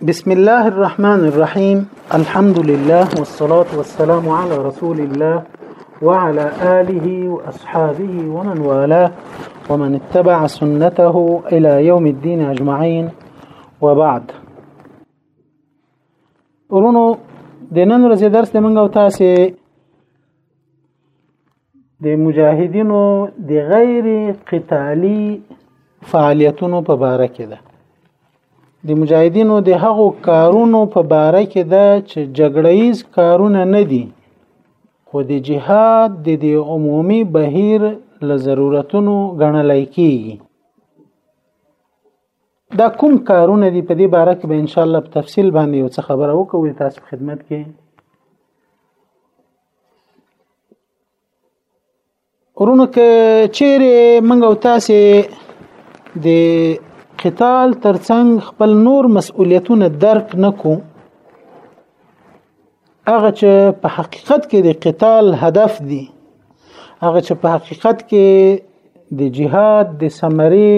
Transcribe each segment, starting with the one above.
بسم الله الرحمن الرحيم الحمد لله والصلاة والسلام على رسول الله وعلى آله وأصحابه ومن والاه ومن اتبع سنته إلى يوم الدين أجمعين وبعد أرونو دينان رزي درس دي منغو تاسي د مجاهدینو د غیر قتالي فعالیتونو په باره کې ده د مجاهدینو د هغو کارونو په باره کې ده چې جګړهیز کارونه نه دي خو د جهاد د د عمومي بهیر له ضرورتونو ګڼلی کیږي دا کوم کارونه دي په دې باره کې به ان شاء الله په تفصیل باندې یو څه خبره وکړو تاسو خدمت کې ورونو که چیرې موږ او تاسو د قتال ترڅنګ خپل نور مسؤلیتونه درک نکو هغه چې په حقیقت کې د قتال هدف دی هغه چې په حقیقت کې د جهاد د ثمرې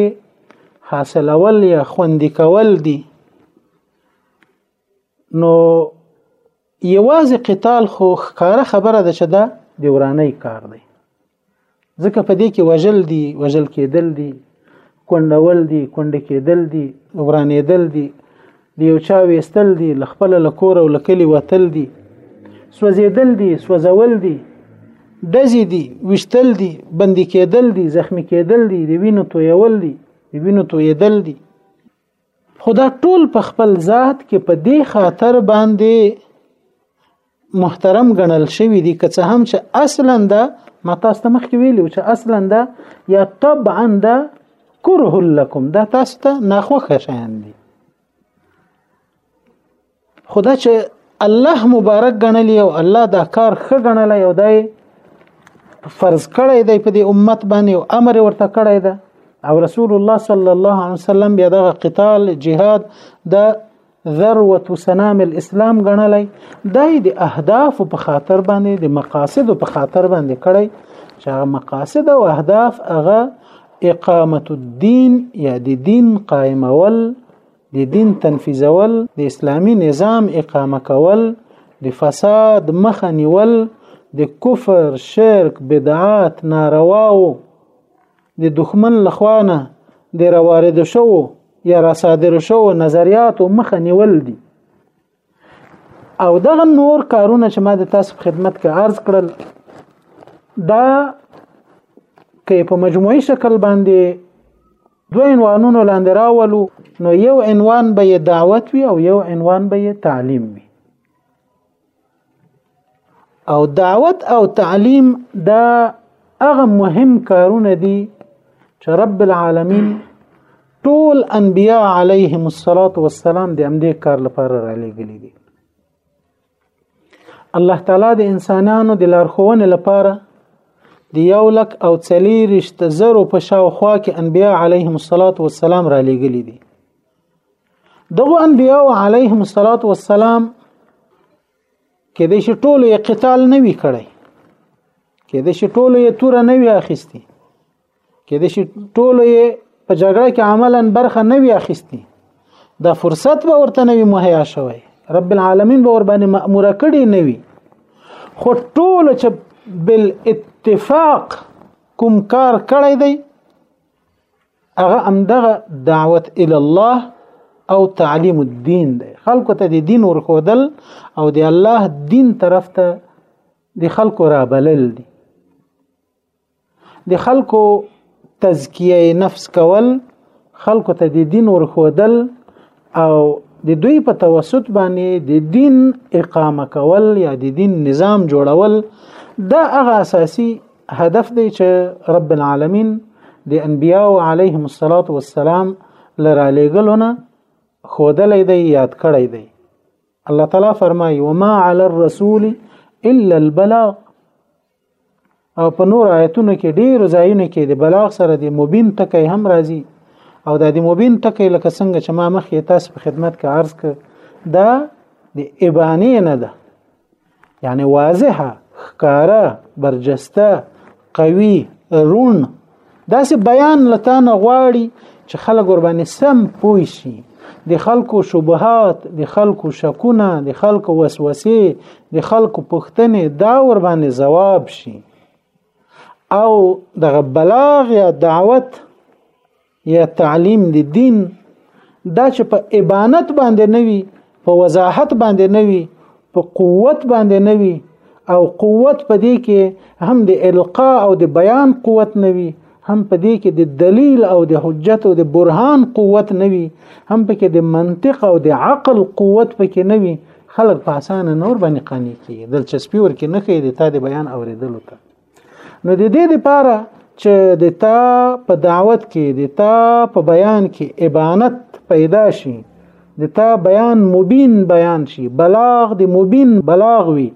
حاصلول یا خوندي کول دي نو یوازې قتال خو ښکاره خبره ده چې دا د ورانۍ کار دی ځکه په دې کې وژل دي وژل کېدل دي کونډول دي کونډ کېدل دي ورانېدل دي د یو چا وېستل دي له خپل له کور او له کلي وتل دي سوځېدل دي سوځول دي ډزې دي وشتل دي بندي کېدل دي زخمی کېدل دي د وینو تویول دي د وینو تویېدل دي خو دا ټول په خپل ذات کې په دې خاطر باندې محترم ګڼل شوی دی که څه هم چې اصلا دا ما تاسو ته مخکې ویلو چې اصلا دا یا طبعا دا کره لكم دا تاسو ته ناخوښه شیان دي خدا چې الله مبارک غنلی او الله دا کار ښه غنلی او دای فرض کړی دی په دې امت باندې او امر ورته کړی دی او رسول الله صلی الله علیه وسلم بیا دغه قتال جهاد د ذروه سنام الاسلام غنلی دای د اهداف په خاطر باندې د مقاصد په خاطر باندې کړی چې مقاصد او اهداف هغه اقامت الدین یا د دین قائمول د دین تنفیذول د اسلامی نظام اقامه کول د فساد مخه نیول د کفر شرک بدعات نارواو د دښمن لخوانه د روارد شوو یا را صادر شوو نظریاتو مخه نیول دي او دغه نور کارونه چې ما د تاسو په خدمت کې عرض کړل دا کې په مجموعي شکل باندې دوه عنوانونو لاندې راولو نو یو عنوان به دعوت وي او یو عنوان به تعلیم وي او دعوت او تعلیم دا هغه مهم کارونه دي چې رب العالمین ټول انبیا علیهم الصلاۃ والسلام د امدې کار لپاره را لېږلي دي الله تعالی د انسانانو د لارښوونې لپاره د یو لک او څلیرشت زرو په شاوخوا کې انبیا علیهم الصلاۃ والسلام را لېږلي دي دغه انبیاء علیهم الصلاۃ والسلام کې د شټولو یې قتال نه وی کړی کې د شټولو یې تور نه وی اخیستی کې د شټولو یې په جګړه کې عملا برخه نه وی اخیستی دا فرصت به ورته نه وی مهیا شوی رب العالمین به ور باندې مأمور کړی نه وی خو ټول چې بل اتفاق کوم کار کړی دی هغه همدغه دعوت الی الله او تعلیم الدین دی خلکو ته د دین ورخودل او د الله دین طرف ته د خلکو رابلل دي د خلکو تزکیه نفس کول خلکو ته د دین ورخودل او د دوی په توسط باندې د دین اقامه کول یا د دین نظام جوړول دا هغه اساسي هدف دی چې رب العالمین د انبیاء علیهم الصلاۃ والسلام لرا لګلونه خودلې دی یاد کړی دی الله تعالی فرمایي وما علی الرسول الا البلاغ او په نور آیتونو کې ډیر ځایونه کې د بلاغ سره د مبین ټکی هم راځي او د دې مبین ټکی لکه څنګه چې ما مخکې تاسو په خدمت کې عرض کړ دا د ابانه نه ده یعنی واضحه ښکارا برجسته قوي رون داسې بیان لتانه غواړي چې خلک ور باندې سم پوي شي د خلکو شبهات د خلکو شکونه د خلکو وسوسې د خلکو پوښتنې دا ور باندې ځواب شي او دغه بلاغ یا دعوت یا تعلیم د دین دا چې په ابانت باندې نه وي په وضاحت باندې نه وي په قوت باندې نه وي او قوت په دې کې هم د القا او د بیان قوت نه وي هم په دې کې د دلیل او د حجت او د برهان قوت نه وي هم په کې د منطق او د عقل قوت پکې نه وي خلک په اسانه نور باندې قانع کیږي دلچسپي ورکې نه کوي د تا د بیان اوریدلو ته نو د دې لپاره چې د تا په دعوت کې د تا په بیان کې ابانت پیدا شي د تا بیان مبین بیان شي بلاغ د مبین بلاغ وي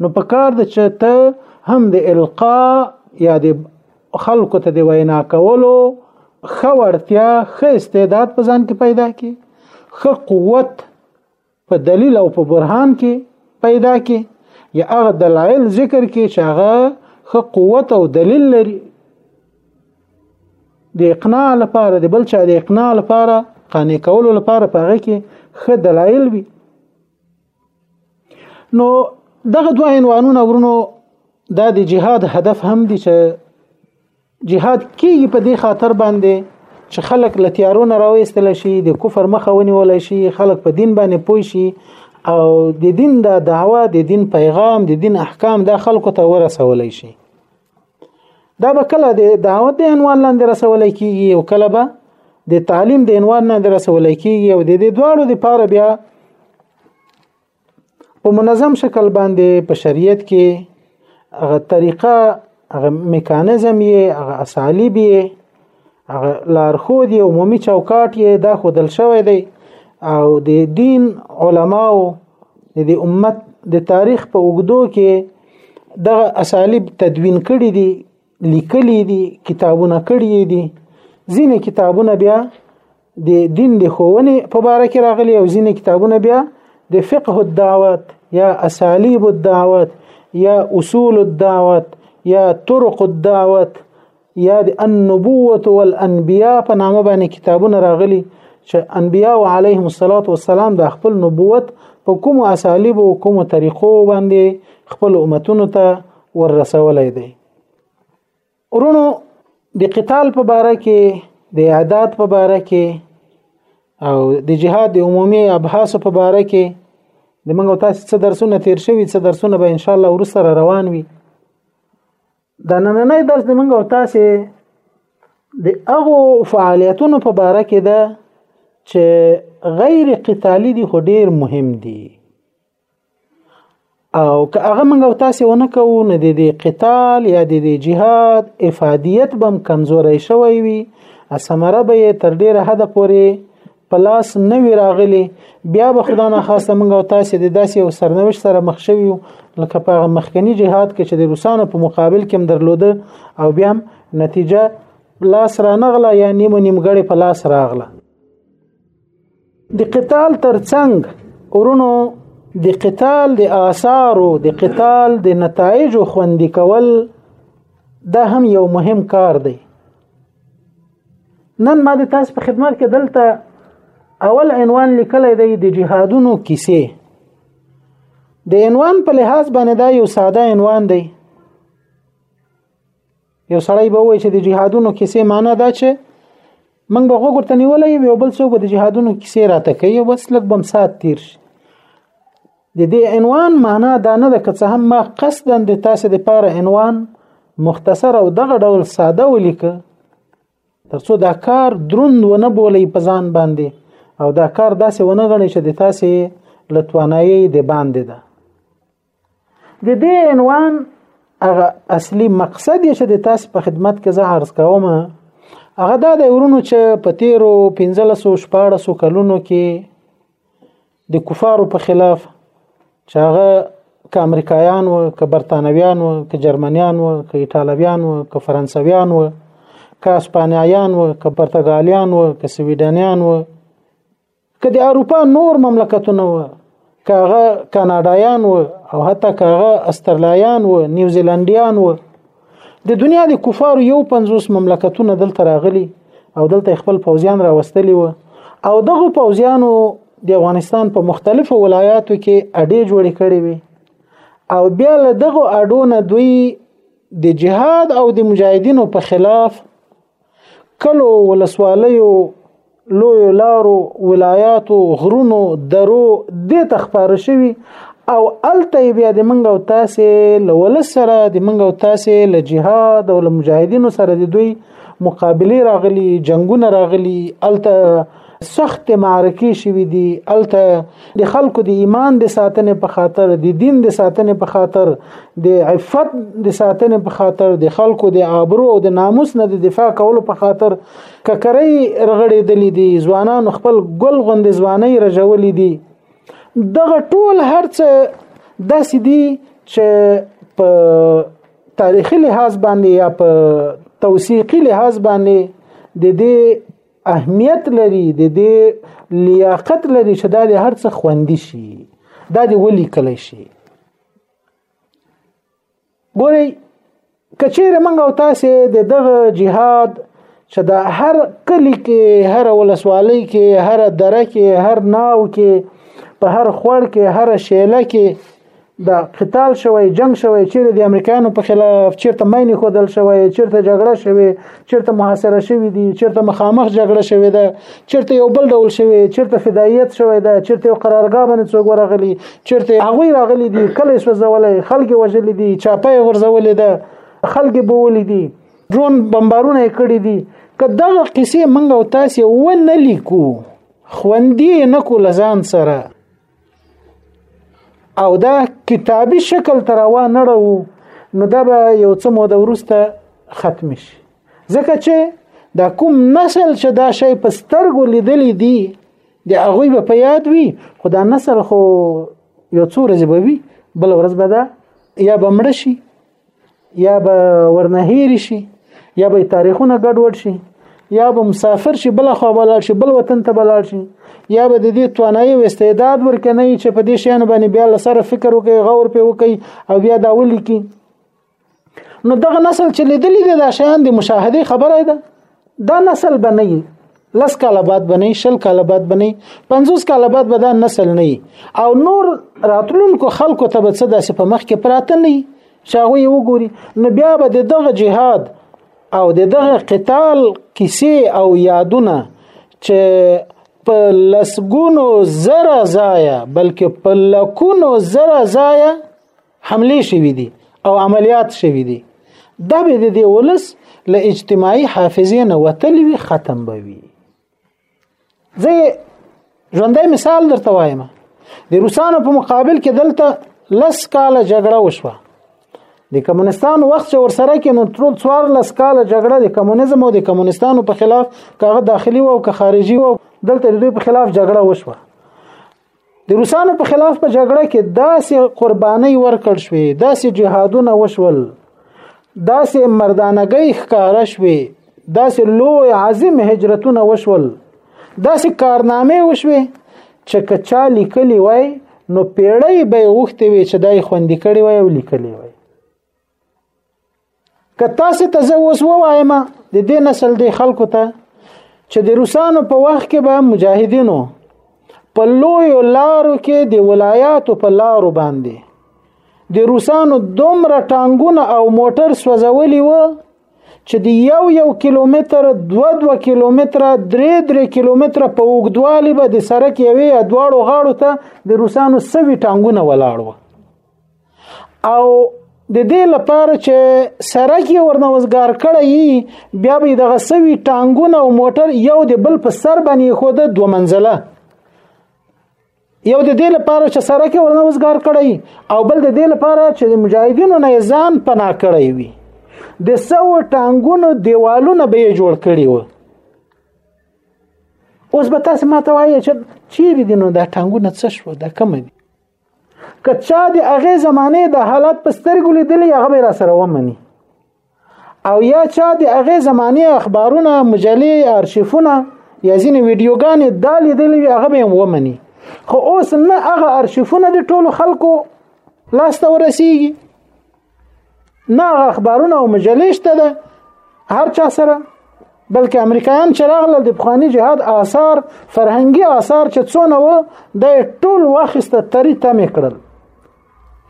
نو په کار د چې ته هم د القا یا د خلکو ته د وینا کولو خورتیا خ استعداد په ځان کې پیدا کی خ قوت په دلیل او په برهان کې پیدا کې یا هغه دلایل ذکر کې چې هغه خو قوت او دلیل لري د اقناع لپاره د بل چا د اقناع لپاره قانع کولو لپاره پاره کې خو دلایل وي نو دغه دوه عنوانونه ورونو دا د جهاد هدف هم دي چې جهاد کیږي په دې خاطر باندې چې خلک له تیارو نه راوېستل شي د کفر مخه ونیول شي خلک په دین باندې پوه شي او د دین د دعوه د دین پیغام د دین احکام د خلکو ته ورسول شي دا به کله د دعوت د عنوان لاندې رسول کیږي او کله به د تعلیم د عنوان لاندې رسول کیږي او د دې دواړو لپاره بیا په منظم شکل باندې په شریعت کې هغه طریقه هغه میکانیزم یې هغه اسالیب یې هغه لارښود یې عمومي چوکاټ یې دا خودل شوی دی او د دین علماو د امت د تاریخ په اوږدو کې دغه اسالیب تدوین کړي دي لیکلي دي کتابونه کړي دي ځینې کتابونه بیا د دین د ښوونې په باره کې راغلي او ځینې کتابونه بیا د فقه الدعوت یا اسالیب الدعوت یا اصول الدعوت یا طرق الدعوت یا د النبوه والانبیاء په نامه باندې کتابونه راغلي چې انبیاء علیهم الصلاۃ والسلام د خپل نبوت په کوم اسالیب او کوم طریقو باندې خپل امتونو ته ور رسولای دی ورونو د قتال په باره کې د اعداد په باره کې او د جهاد د عمومي ابحاث په باره کې د موږ تاسو څه درسونه تیر شوي څه درسونه به ان شاء الله ورسره روان وي دا نننې درس د موږ تاسو د هغه فعالیتونو په باره کې ده چې غیر قتالی دي خو ډیر مهم دي او که هغه موږ او تاسو ونه کوو نه د دې قتال یا د دې جهاد افادیت بم کمزورې شوی وي اسمره به تر ډیره حد پورې پلاس نه وی راغلی بیا به خدای نه خاصه موږ او تاسو د داسې او سرنوشت سره مخ شوی لکه په مخکنی جهاد کې چې د روسانو په مقابل کې درلوده او بیا نتیجه لاس را نغله یا نیمه نیمګړې په لاس راغله د قتال ترڅنګ ورونو د قتال د آثارو د قتال د نتایجو خوندي کول دا هم یو مهم کار دی نن ما د تاسو په خدمت کې دلته اول عنوان لیکلی دی د جهادونو کیسې د عنوان په لحاظ باندې دا یو ساده عنوان دی یو سړی به وایي چې د جهادونو کیسې معنا دا چې موږ به غوږ ورته نیولې یو بل څوک به د جهادونو کیسې راته کوي او بس لږ بم سات تیر شي د دې عنوان معنا دا نه ده که څه هم ما قصدا د تاسو د پاره عنوان مختصر او دغه ډول ساده ولیکه ترڅو دا کار دروند ونه بولي په ځان باندې او دا کار داسې ونه غني چې د تاسو لتوانایي د باندې ده د دې عنوان هغه اصلي مقصد یې چې د تاسو په خدمت کې زه عرض کوم هغه دا د ورونو چې په تیرو 15 14 کلونو کې د کفارو په خلاف چې هغه که امریکایان و که برتانویان و که جرمنیان و که ایټالویان و که فرانسویان و که اسپانیایان و که پرتګالیان و که سویډنیان و که د اروپا نور مملکتونه و که هغه کاناډایان و او حتی که هغه استرلیایان و نیوزیلندیان و د دنیا د کفارو یو پنځوس مملکتونه دلته راغلي او دلته خپل پوځیان راوستلي و او دغه پوځیانو د افغانستان په مختلفو ولایاتو کې اډې جوړې کړې وي او بیا له دغه اډو نه دوی د جهاد او د مجاهدینو په خلاف کلو ولسوالیو لویو لارو ولایاتو غرونو درو دې ته خپاره شوي او الته بیا د منګ او تاسې له ولس سره د منګ او تاسې له جهاد او له مجاهدینو سره د دوی مقابله راغلي جنگونه راغلي الته سخت معرکې شوې دي الته د خلکو د ایمان د ساتنې په خاطر د دین د ساتنې په خاطر د عفت د ساتنې په خاطر د خلکو د آبرو او د ناموس نه د دفاع کولو په خاطر ککرې رغړې دلې دي ځوانان خپل ګل غوند ځواني رجولې دي دغه ټول هرڅ داسې دي چې په تاریخي لحاظ باندې یا په توثیقي لحاظ باندې د دې اهمیت لري د دې لیاقت لري چې دا د هر څه خوندي شي دا د ولي کلی شي ګوري کچېره منګ او تاسو د دغه جهاد چې دا هر کلی کې هر ولسوالۍ کې هر دره کې هر ناو کې په هر خور کې هر شیله کې دا قتال شوی جنگ شوی چیرې د امریکایانو په خلاف چیرته ماینې خودل شوی چیرته جګړه شوی چیرته محاصره شوی دي چیرته مخامخ جګړه شوی ده چیرته یو بل ډول شوی چیرته فدایت شوی ده چیرته یو قرارګاه باندې څوک ورغلی چیرته هغه راغلی دي کله سوځولې خلک وژل دي چاپه غرزولې ده خلک بولې دي ډرون بمبارونه کړی دي که دغه قصې منګه او تاسو و نه لیکو خوندې نه کو لزان سره او دا کتابي شکل تر وا نه وو نو دا به یو څه مو د ورسته ختم شي ځکه چې دا کوم نسل چې دا شی په سترګو لیدلې دي د هغه به په یاد وي خو دا نسل خو یو څو ورځې به وي بل ورځ به دا یا به مړ شي یا به ورنه هیر شي یا به تاریخونه ګډوډ شي یا به مسافر شي بل خو به لاړ شي بل وطن ته بلاړ شي یا به د دې توانایي او استعداد ورکنه چې په دې شیانو باندې بیا لسره فکر وکړي غور په وکړي او بیا دا ولیکي نو دغه نسل چې لیدلې ده دا شیان د مشاهده خبره ده دا نسل به نه لس کاله بعد بنئ شل کاله بعد بنئ 50 کاله بعد به دا نسل نه او نور راتلونکو خلکو ته به څه داسې په مخ کې پراته نه چې هغه یو ګوري نو بیا به د دغه جهاد او د دغه قتال کیسې او یادونه چې په لسګونو زره ځای بلکې په لکونو زره ځای حمله شوې دي او عملیات شوې دي دا به د دې ولس له اجتماعي حافظې نه وتلی وي ختم به وي زه ژوندی مثال درته وایم د روسانو په مقابل کې دلته لس کاله جګړه وشوه د کمونستان وخت چې ورسره کې نو ټول څوار لس کاله جګړه د کمونیزم او د کمونستانو په خلاف کاغه داخلي او که خارجي و دلته د دوی په خلاف جګړه وشوه د روسانو په خلاف په جګړه کې داسې قرباني ورکړ شوې داسې جهادونه وشول داسې مردانګۍ ښکارا شوې داسې لوی عظیم هجرتونه وشول داسې کارنامې وشوې چې کچا لیکلی وای نو پیړۍ به غوښتې وي چې دای خوندې کړي وای او لیکلی وای که تاسو ته زه اوس ووایم د دې نسل د خلکو ته چې د روسانو په وخت کې به مجاهدینو په لوی لارو کې د ولایاتو په لارو باندې د روسانو دومره ټانګونه او موټر سوځولي و چې د یو یو کیلومتر دو دو کیلومتر درې درې کیلومتر په اوږدوالي به د سرک یوې دواړو غاړو ته د روسانو سوي ټانګونه ولاړ و او د دې لپاره چې سرک یې ورنه وزګار کړی بیا به دغه سوي ټانګونه او موټر یو د بل په سر باندې خو د دوه منزله یو د دې لپاره چې سرک یې ورنه وزګار کړی او بل د دې لپاره چې د مجاهدینو نه ځان پناه کړی وي د سو ټانګونو دیوالونه به یې جوړ کړی وو اوس به تاسو ماته وایئ چې چیرې دي نو دا ټانګونه څه شو دا کوم دي که چا د هغې زمانې د حالت په سترګو لیدلی هغه به را سره ومني او یا چا د هغې زمانې اخبارونه مجلې ارشیفونه یا ځینې ویډیوګانې دا لیدلی وي هغه به هم ومني خو اوس نه هغه ارشیفونه د ټولو خلکو لاسته ورسیږي نه اخبارونه او مجلې شته ده هر چا سره بلکې امریکایان چې راغله د پخوانی جهاد آثار فرهنګي آثار چې څونه و د ټول واخیسته تری تم کړل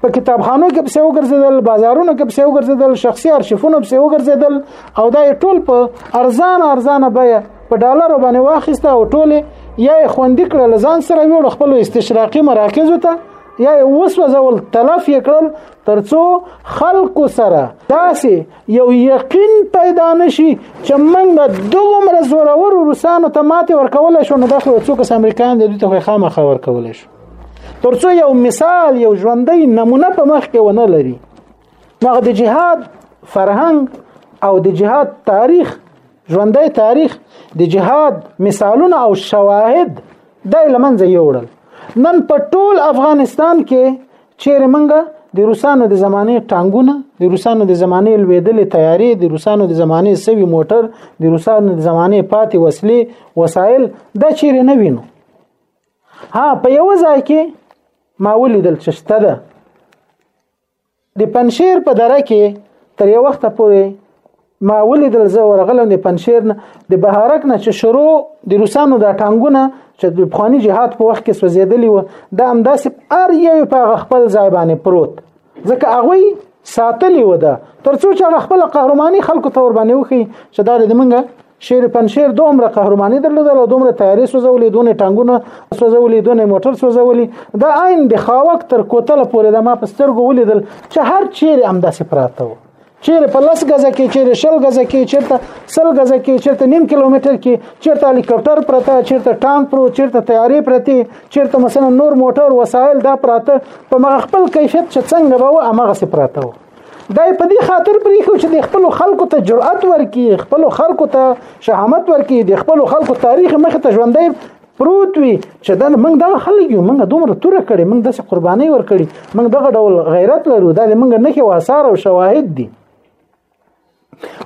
په کتابخانو کې پسې وګرځیدل بازارونو کې پسې وګرځیدل شخصي ارشیفونو پسې وګرځیدل او دا ټول په ارزان ارزان بیه په ډالر باندې واخیسته او ټول یا خوندې کړل ځان سره ویړ خپل استشراقي مراکز ته یا وسوځول تلف یې کړل ترڅو خلکو سره داسې یو یقین پیدا نشي چې موږ دومره زورور روسانو ته ماته ورکول شو نو دغه څوک چې امریکایان د دوی ته خامخا ورکول شو ترڅو یو مثال یو ژوندۍ نمونه په مخ کې ونه لري هغه د جهاد فرهنګ او د جهاد تاریخ ژوندۍ تاریخ د جهاد مثالونه او شواهد د لمنځه یوړل نن په ټول افغانستان کې چیرې منګه د روسانو د زمانه ټانګونه د روسانو د زمانه لویدلې تیارې د روسانو د زمانه سوي موټر د روسانو د زمانه پاتې وسلې وسایل دا چیرې نه وینو ها په یو ځای کې ما ولیدل چې شته ده د پنشیر په دره کې تر یو وخت پورې ما ولیدل زه ورغلم د پنشیر نه د بهارک نه چې شروع د روسانو د ټانګونه چې د بخوانی جهاد په وخت کې سوځېدلی و دا همداسې ار یو په خپل ځای باندې پروت ځکه هغه ساتلی و ده ترڅو چې هغه خپل قهرماني خلکو ته ور باندې وخی چې دا د منګه شیر پنشیر دومره قهرماني درلوده او دومره تیاری سوځولې دونه ټانګونه سوځولې دونه موټر سوځولې دا عین د خاوک تر کوتل پورې د ما په سترګو ولیدل چې هر چیرې همداسې پراته و چیرې په لس غزه کې چیرې شل غزه کې چیرته سل غزه کې چیرته نیم کیلومتر کې چیرته هلیکاپټر پرته چیرته ټانک پرو چیرته طیارې پرته چیرته مثلا نور موټر وسایل دا پراته په مغ خپل کیفیت چې څنګه به و امغه سي پراته و دا په دې خاطر پرې خو چې د خپل خلکو ته جرأت ورکي خپل خلکو ته شهامت ورکي د خپل خلکو تاریخ مخ ته ژوندۍ پروت وي چې دا موږ دغه خلک یو موږ دومره توره کړې موږ داسې قربانۍ ورکړي موږ دغه ډول غیرت لرو دا موږ نه کې واسار او شواهد دي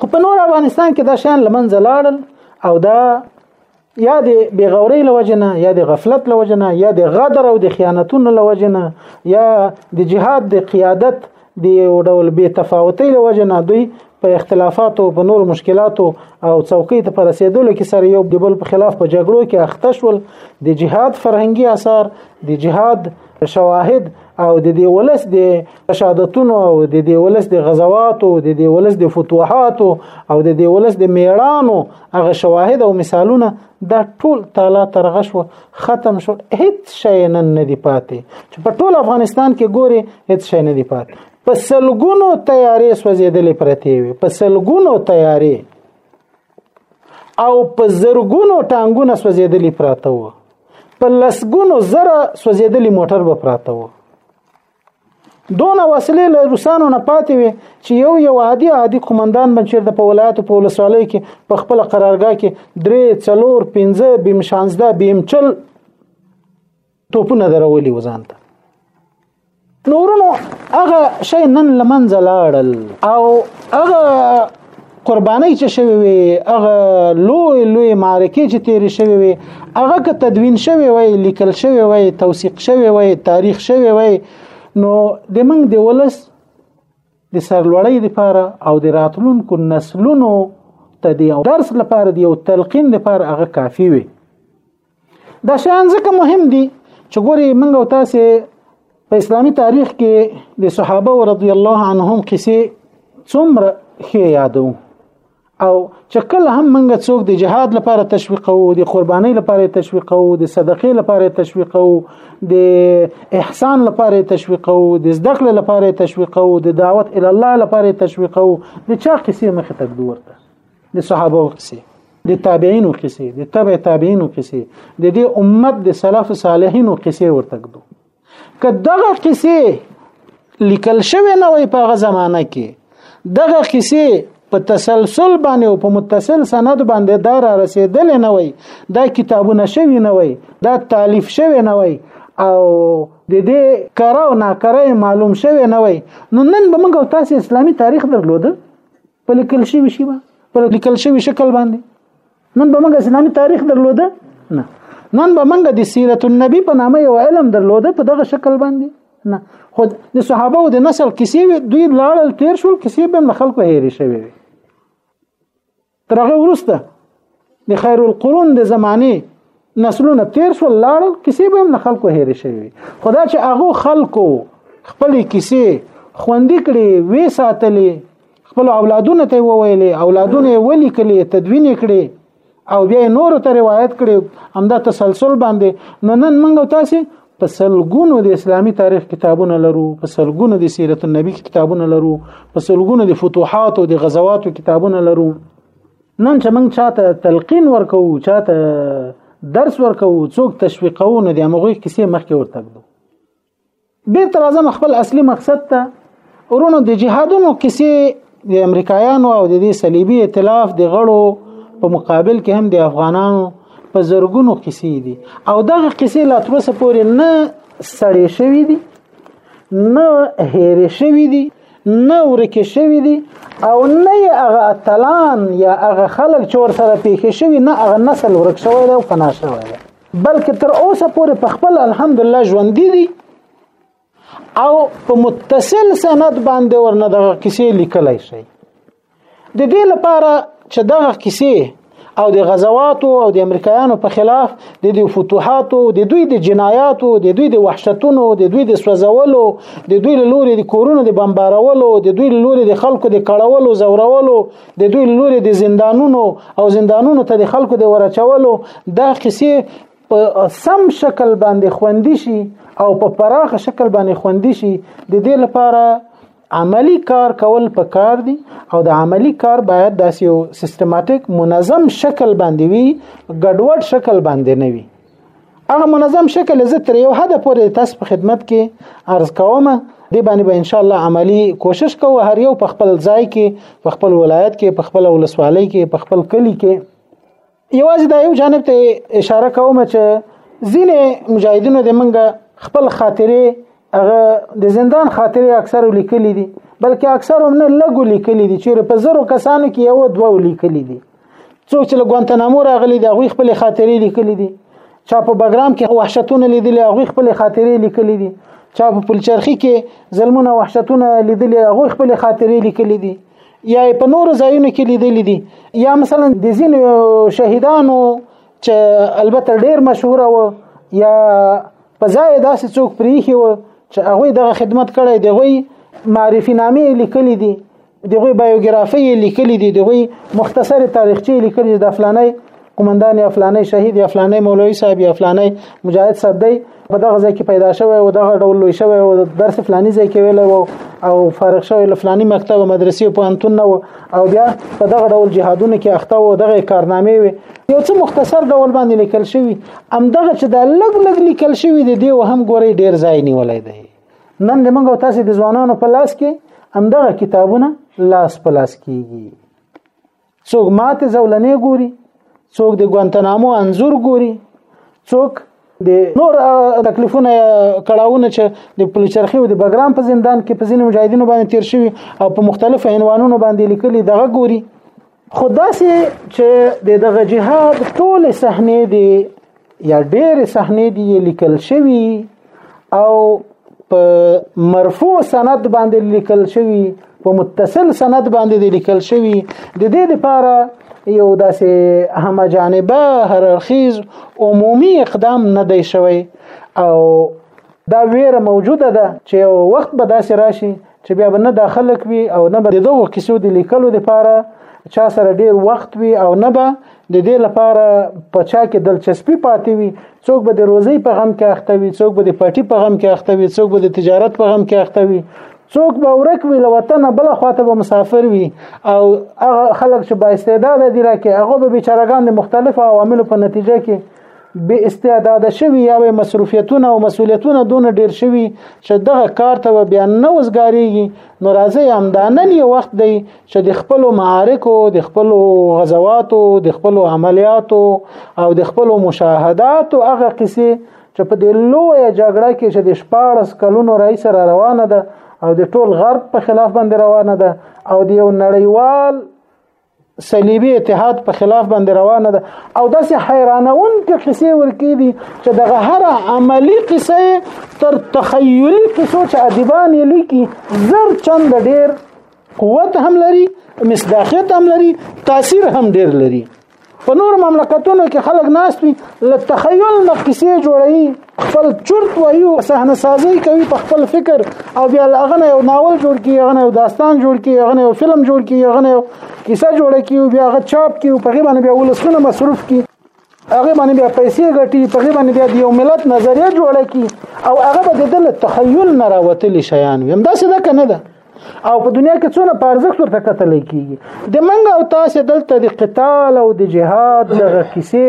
خو په نور افغانستان کې دا شان لمنځه لاړل او دا یا د بیغوري لوجنه یا د غفلت لوجنه یا د غدر او د خیانتونو لوجنه یا د جهاد د قیادت دی یو ډول بې تفاوتۍ له وجه نه دوی په اختلافاتو په نور مشکلاتو او څوکۍ ته پر رسیدلو کې سره یو د بل په خلاف په جګړو کې اخته شول د جهاد فرهنګي آثار د جهاد شواهد او د دې ولس د شهادتونو او د دې ولس د غزواتو د دې ولس د فتوحاتو او د دې ولس د میړانو هغه شواهد او مثالونه دا ټول تالا ترغه شو ختم شو هیڅ شی نن نه دی پاتې چې په ټول افغانستان کې ګوري هیڅ شی نه دی پاتې په سلګونو تیارې سوځېدلې پرتې وي په سلګونو تیارې او په زرګونو ټانګونه سوځېدلې پراته وو په لسګونو زره سوځېدلې موټر به پراته وو دونه وسلې له روسانو نه پاتې وي چې یو یو عادي عادي قومندان بنچیر د په ولایت په ولسوالۍ کې په خپل قرارګاه کې درې څلور پنځه بیم شانزده بیم چل توپونه درولي وزانته نورونو هغه شی نن لمنځه لاړل او هغه قرباني چې شوی وي هغه لوی لوی معرکې چې تیرې شوی وي هغه که تدوین شوی وي لیکل شوی وي توثیق شوی وي تاریخ شوی وي نو د منګ د ولس د سرلوړۍ لپاره او د راتلونکو نسلونو ته د درس لپاره د یو تلقین لپاره هغه کافی وي دا شان ځکه مهم دي چې ګوري موږ او تاسو په اسلامي تاریخ کې د صحابه رضی الله عنهم قصې څومره ښه یادو او چې کله هم موږ څوک د جهاد لپاره تشویقو د قربانۍ لپاره تشویقو د صدقې لپاره تشویقو د احسان لپاره تشویقو د زده کړې لپاره تشویقو د دعوت الی الله لپاره تشویقو د چا قصې مخ ته ورته د صحابه قصې د تابعین قصې د تبع تابعین قصې د دې امت د سلف صالحین قصې ورته کړو که دغه قصې لیکل شوی نه وي په هغه زمانہ کې دغه قصې په تسلسل باندې او په متصل سند باندې دا را رسیدل نه وي دا کتابونه شوی نه وي دا تالیف شوی نه وي او د دې کره او ناکره معلوم شوی نه وي نو نن به موږ تاسو اسلامي تاریخ درلود په لیکل شوی شی باندې په لیکل شوی شکل باندې نن به موږ اسلامي تاریخ درلوده نه نن به موږ د سیرت النبی په نامه یو علم درلوده په دغه شکل باندې نه خو د صحابه او د نسل کیسې دوی لاړل تیر شول کیسې به خلکو هېرې شوې ترغه ورسته د خیر القرون د زمانه نسلونه تیر سو لاړ کیسې به هم له خلکو هېر شوي خدا چې هغه خلکو خپل کیسې خوندې کړي وې ساتلې خپل اولادونه ته وویلې اولادونه ولي کړي تدوین کړي او بیا نور ته روایت کړي همدا تسلسل باندې نو نن موږ تاسو په سلګونو د اسلامی تاریخ کتابونه لرو په سلګونو د سیرت النبی کتابونه لرو په سلګونو د فتوحات او د غزواتو کتابونه لرو نن چې موږ چاته تلقین ورکوو چاته درس ورکوو څوک تشویقوو نو د هغوی کیسې مخکې ورته ږدو بېرته راځم خپل اصلي مقصد ته ورونو د جهادونو کیسې د امریکایانو او د دې صلیبي ائتلاف د غړو په مقابل کې هم د افغانانو په زرګونو کیسې دي او دغه کیسې لا تر اوسه پورې نه سړې شوې دي نه هېرې شوې دي نه ورکه شوی دی او نه هغه اتلان یا هغه خلک چې ور سره پیښ شوی نه هغه نسل ورک شوی دی او فنا شوی دی بلکې تر اوسه پورې په خپل الحمدلله ژوند دي او په متصل سند باندې ورنه دغه کیسې لیکلای شي د دې لپاره چې دغه کیسې او د غزواتو او د امریکایانو په خلاف د دوی فتوحاتو د دوی د جنایاتو د دوی د وحشتونو د دوی د سوځولو د دوی له لوري د کورونو د بمبارولو د دوی له لوري د خلکو د کړولو زورولو د دوی له لوري د زندانونو او زندانونو ته د خلکو د ورچولو دا قصې په سم شکل باندې خوندي شي او په پراخه شکل باندې خوندي شي د دې لپاره عملی کار کول پکار دي او د عملی کار باید داسې یو سیستماتیک منظم شکل باندې وي ګډوډ شکل باندې نه وي هغه منظم شکل زه تر یو حد پورې تاسو په خدمت کې عرض کوم دی باندې به ان شاء الله عملی کوشش کوو هر یو په خپل ځای کې په خپل ولایت کې په خپل ولسوالۍ کې په خپل کلی کې یوازې دا یو جانب ته اشاره کوم چې ځینې مجاهدینو د منګه خپل خاطرې هغه د زندان خاطرې اکثر لیکلې دي بلکې اکثر هم نه لګو لیکلې دي چې په زرو کسانو کې یو دوه لیکلې دي څوک چې لګوانتنامو راغلي دي هغه خپل خاطرې لیکلې دي چا په بګرام کې وحشتونه لیدلې هغه خپل خاطرې لیکلې دي چا په پلچرخي کې ظلمونه وحشتونه لیدلې هغه خپل خاطرې لیکلې دي یا په نورو ځایونو کې لیدلې دي یا مثلا د ځینو شهیدانو چې البته ډیر مشهور و یا په ځای داسې څوک پریخي و چې هغه دغه خدمت کړی دی غوي معرفي نامې لیکلې دي دغه بایوګرافي لیکلې دي دغه مختصره تاریخچه لیکلې د فلاني قومندان یا فلانه شهید یا فلانه مولوی صاحب یا فلانه مجاهد صاحب دی په دغه ځای کې پیدا شوی او دغه ډول لوی شوی او درس فلاني ځای کې ویل او فارغ شوی له فلاني مکتب مدرسې او پوهنتون نه او بیا په دغه ډول جهادونه کې اخته و دغه کارنامې وي یو څه مختصر ډول باندې لیکل شوی ام دغه چې دا لګ لګ لیکل شوی دی دی هم ګوري ډیر ځای نیولای دی نن د منګو تاسو د ځوانانو په لاس کې ام دغه کتابونه لاس په لاس کیږي څوک ماته زولنې ګوري څوک د ګوانتنامو انزور ګوري څوک د نور تکلیفونه کړهونه چې د پلچرخي او د بګرام په زندان کې په ځینو مجاهدینو باندې تیر شوی او په مختلفو عنوانونو باندې لیکلي دغه ګوري خو داسې چې د دغه جهاد ټول صحنې د یا ډېرې صحنې دي لیکل شوي او په مرفوع سند باندې لیکل شوي په متصل سند باندې د لیکل شوی د دې لپاره یو داسې هم جانبه هر اړخیز عمومي اقدام نه دی شوی او دا ویره موجوده ده چې یو وخت به داسې راشي چې بیا به نه دا خلک وي او نه به د دغو کیسو د لیکلو لپاره چا سره ډیر وخت وي او نه به د دې لپاره په چا کې دلچسپي پاتې وي څوک به د روزي په غم کې اخته وي څوک به د پټي په غم کې اخته وي څوک به د تجارت په غم کې اخته وي څوک به ورک وي له وطن بل خواته به مسافر وي او هغه خلک چې با استعداد دي راکې هغه به بیچارهګان د مختلفو عواملو په نتیجه کې به استعداد شوی یا به مصروفیتونه او مسولیتونه دونه ډیر شوی چې دغه کار ته بیا نه وزګاریږي نو راځي همدا نن یو وخت دی چې د خپل معارکو د خپل غزواتو د خپل عملیاتو او د خپل مشاهداتو هغه قصې چې په دې لوی جګړه کې چې د 14 کلونو رئیس را روانه ده او د ټول غرب په خلاف باندې روانه ده او د یو نړیوال صلیبي اتحاد په خلاف باندې روانه ده او داسې حیرانون کې قصې ورکې دي چې دغه هر عملی قصه تر تخیلی قصو چې ادیبان یې لیکي زر چند ډیر قوت هم لري مصداقیت هم لري تاثیر هم ډیر لري په نور مملکتونو کې خلک ناست وي له تخیل نه قصې جوړوي خپل چرت وایي او صحنه سازي کوي په خپل فکر او بیا هغه نه یو ناول جوړ کی هغه نه یو داستان جوړ کی هغه نه یو فلم جوړ کی هغه نه یو کیسه جوړ کی او بیا هغه چاپ کی او په غیبه نه بیا ولسونه مصروف کی هغه باندې بیا پیسې ګټي په غیبه نه بیا د یو ملت نظریه جوړ کی او هغه به د دل تخیل نه راوتلی شیان وي همداسې ده کنه ده او په دنیا کې څونه په ارزښت ورته کتل کیږي د منګ او تاسو دلته د قتال او د جهاد دغه کیسې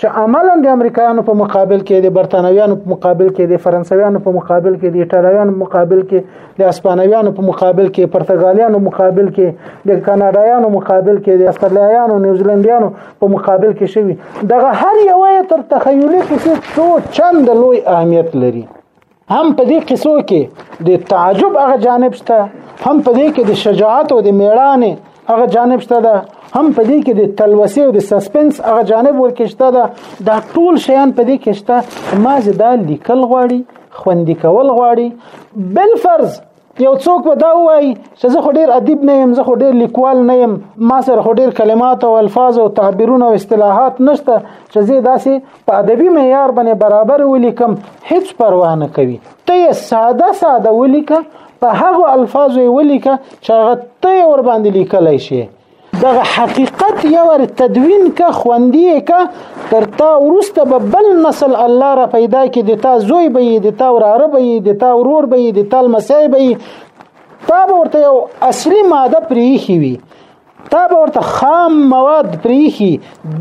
چې عملا د امریکایانو په مقابل کې د برتانویانو په مقابل کې د فرانسویانو په مقابل کې د ایټالویانو په مقابل کې د اسپانویانو په مقابل کې پرتګالیانو مقابل کې د کاناډایانو مقابل کې د استرالیایانو نیوزیلندیانو په مقابل کې شوی دغه هر یو تر تخیلی کې څو چند لوی اهمیت لري هم په دې قصو کې د تعجب هغه جانب شته هم په دې کې د شجاعت او د میړانې هغه جانب شته ده هم په دې کې د تلوسې او د سسپنس هغه جانب ورکشته ده دا ټول شیان په دې کې شته ما زه دا لیکل غواړي خوندي کول غواړي بل فرض یو څوک به دا وایي چې زه خو ډیر ادیب نه یم زه خو ډیر لیکوال نه یم ما سره خو ډیر کلمات او الفاظ او تعبیرونه او اصطلاحات نشته چې زه داسې په ادبي معیار باندې برابر ولیکم هیڅ پروا نه کوي ته یې ساده ساده ولیکه په هغو الفاظو یې ولیکه چې هغه ته یې ور باندې لیکلی شي دغه حقیقت یو ور تدوین کا خوندی کا تر تا ورسته به بل نسل الله را پیدا کې د تا زوی به یې د تا وراره به یې د تا ورور به یې د تا لمسی به یې تا به ورته یو اصلي ماده پرېښي وي تا به ورته خام مواد پرېښي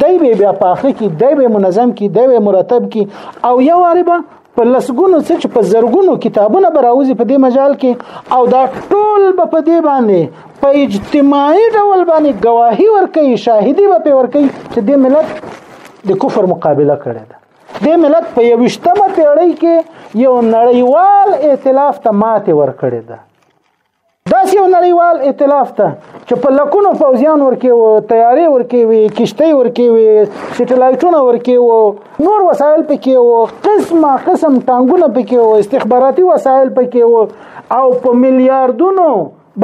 دی به بیا په آخر کې دی به منظم کې دی به مرتب کې او یو وارې به په لسګونو څه چې په زرګونو کتابونه به راوځي په دې مجال کې او دا ټول به په دې باندې په اجتماعي ډول باندې گواهی ورکوي شاهدي به په ورکوي چې دې ملت د کفر مقابله کړې ده دې ملت په یوشتمه پیړۍ کې یو نړیوال ائتلاف ته ماته ورکړې ده داس یو نړیوال ائتلاف ته چې په لکونو فوجیان ورکې وو تیارې ورکې وي کشتۍ ورکې وي سټلایټونه ورکې وو نور وسایل پکې وو قسمه قسم ټانګونه پکې وو استخباراتي وسایل پکې وو او په میلیارډونو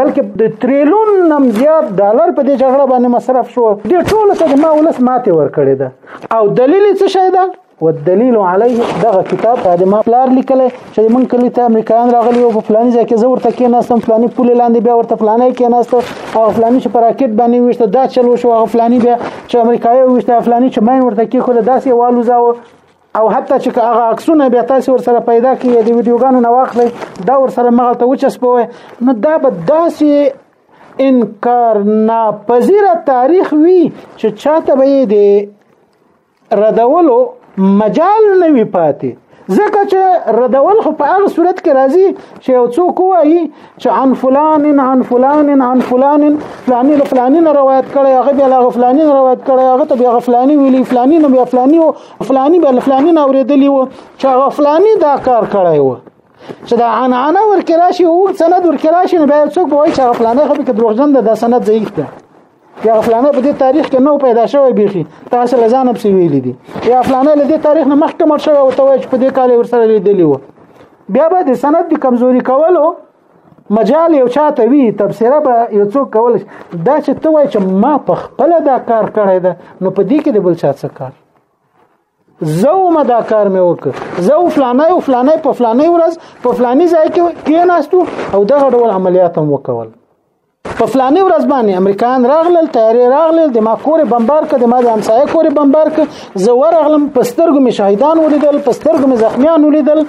بلکې د تریلیون نم زیات ډالر په دې جګړه باندې مصرف شو د ټولو ته ما ولس ماته ورکړې ده او دلیل څه شي ده والدلیل علیه دغه کتاب د ما پلار لیکل چې مونږ کلی ته امریکایان راغلی او په فلاني ځای کې زه ورته کې ناستم فلاني پولې لاندې بیا ورته فلاني کې ناست او فلاني چې پر راکټ باندې وشته دا چل وشو او فلاني بیا چې امریکایي وشته فلاني چې مې ورته کې خو داسې والو زاو او حتی چې هغه عکسونه بیا تاسو ور سره پیدا کړئ د ویډیوګانو نه واخلئ دا ور سره مغل ته وچسپوي نو دا به داسې انکار ناپذیره تاریخ وي چې چاته به دی ردولو مجال نه وی پاتې ځکه چې ردول خو په هغه صورت کې راځي چې یو څوک وایي چې عن فلان عن فلان عن فلان فلانی له فلانی نه روایت کړي هغه بیا له فلانی نه روایت کړي هغه ته بیا فلانی ویلي فلانی نه بیا فلانی او فلانی بیا فلانی نه اوریدلی وو چې هغه فلانی دا کار کړی وو چې دا عنعنه ورکراشي او سند ورکراشي نه بیا څوک وایي چې هغه فلانی خو به دروغجن ده دا سند ضعیف ده یا فلانه په دې تاریخ کې نو پیدا شوی بيخي تاسو لزان په ویلي دي یا فلانه له دې تاریخ نه مخکې مر شوی او ته وایې چې په دې کال ورسره لیدلی و بیا به د سند د کمزوري کولو مجال یو چاته وی تبصره به یو څوک کول دا چې ته وایې چې ما په خپل دا کار کړی ده نو په دې کې د بل چا څه کار زو ما دا کار مې وکړ زو فلانه او فلانه په فلانه ورځ په فلاني ځای کې کېناستو او دغه ډول عملیات هم وکول په فلاني ورځ باندې امریکایان راغلل تیارې راغلل د ما کور بمبار کړ د ما د همسایه کور بمبار کړ زه ورغلم په سترګو مې شهیدان ولیدل په سترګو مې زخمیان ولیدل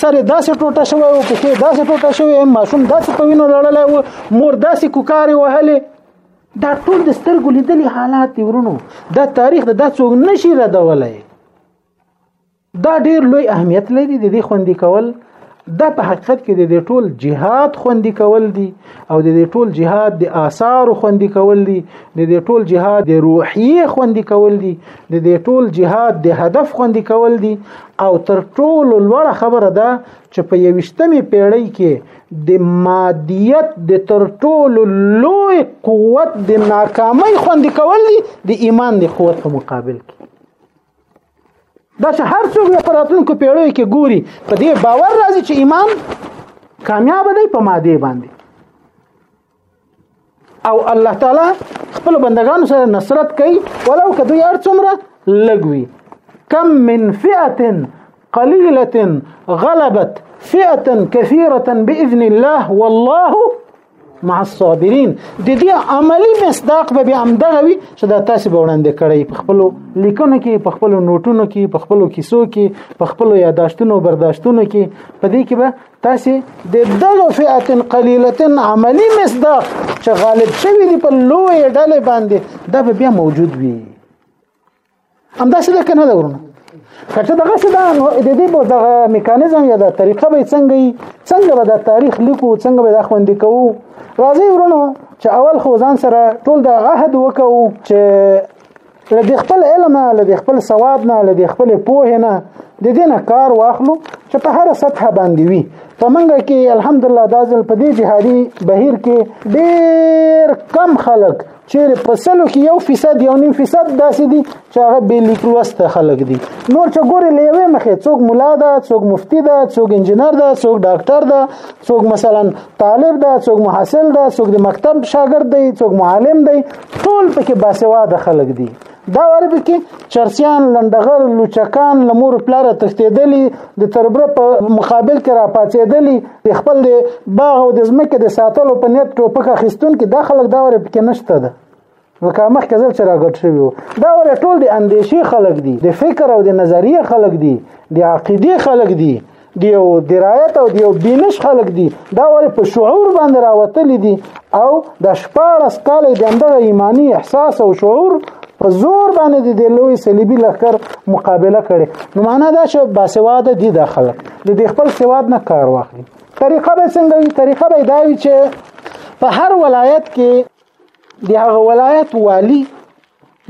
سره داسې ټوټه شوی او پښې داسې ټوټه شوی ماشوم داسې په وینو لړلی و مور داسې کوکارې وهلې دا ټول د سترګو لیدلي حالات ورونو دا تاریخ د دا څوک نشي ردولای دا ډیر لوی اهمیت لري د دې خوندي کول دا په حقیقت کې د دې ټول جهاد خوندي کول دي او د دې ټول جهاد د آثار خوندي کول دي د دې ټول جهاد د روحیه خوندي کول دي د دې ټول جهاد د هدف خوندي کول دي او تر ټولو لوړه خبره ده چې په یوشتمې پیړۍ کې د مادیت د تر ټولو لوی قوت د ناکامۍ خوندي کول دي د ایمان د قوت په مقابل کې دا چې هر څوک په راتلونکو پیړیو کې ګوري په دې باور راځي چې ایمان کامیاب دی په ماده باندې او الله تعالی خپل بندگانو سره نصرت کوي ولو که دوی هر څومره لګوي کم من فئه قليله غلبت فئه كثيره باذن الله والله مع الصابرین د دې عملی مصداق به هم دغه وي چې دا تاسو به وړاندې کړی په خپل لیکنو کې په خپل نوټونو کې په خپل کیسو کې په خپل یاداشتونو برداشتونو کې په دې کې به تاسو د دغه فئه قلیله عملی مصداق چې غالب شوی دی په لوی ډلې باندې دا به بیا موجود وي همدا څه ده کنه دا ورونه کچه دغه څه دا د دې په دغه میکانیزم یا د طریقه به څنګه څنګه به د تاریخ لیکو څنګه به د خوندې کوو راځي ورونو چې اول خو ځان سره ټول د عهد وکړو چې لدې خپل علم نه لدې خپل ثواب نه لدې خپل پوهه نه د دې نه کار واخلو چې په هر سطح باندې وي په منګه کې الحمدلله دا ځل په دې جهادي بهیر کې ډېر کم خلک چیرې په سلو کې یو فیصد یو نیم فیصد داسې دي چې هغه بې لیک لوسته خلک دي نور چې ګورې له یوې مخې څوک ملا ده څوک مفتی ده څوک انجینر ده څوک ډاکټر ده څوک مثلا طالب ده څوک محصل ده څوک د مکتب شاګرد دی څوک معلم دی ټول پکې باسواده خلک دي دا واره به کې چرسیان لندغر لوچکان لمور پلار تختیدلی د تربره په مقابل کې را پاتېدلی د خپل د باغ او د زمکه د ساتلو په نیت ټوپک اخیستون کې دا خلک دا واره کې نشته ده لکه مخکې ځل چې راګټ شوی وو دا ور ټول د اندیشې خلک دي د فکر او د نظریه خلک دي د عقیده خلک دي دیو درایت او دیو بینش خلک دي دا ول په شعور باندې راوتل دي او د شپارس کال د اندغه ایمانی احساس او شعور په زور باندې د لوی صلیبي لخر مقابله کړي نو معنا دا چې باسواده دي د خلک د خپل سواد نه کار واخلي طریقه به څنګه وي طریقه به دا وي چې په هر ولایت کې د هغه ولایت والی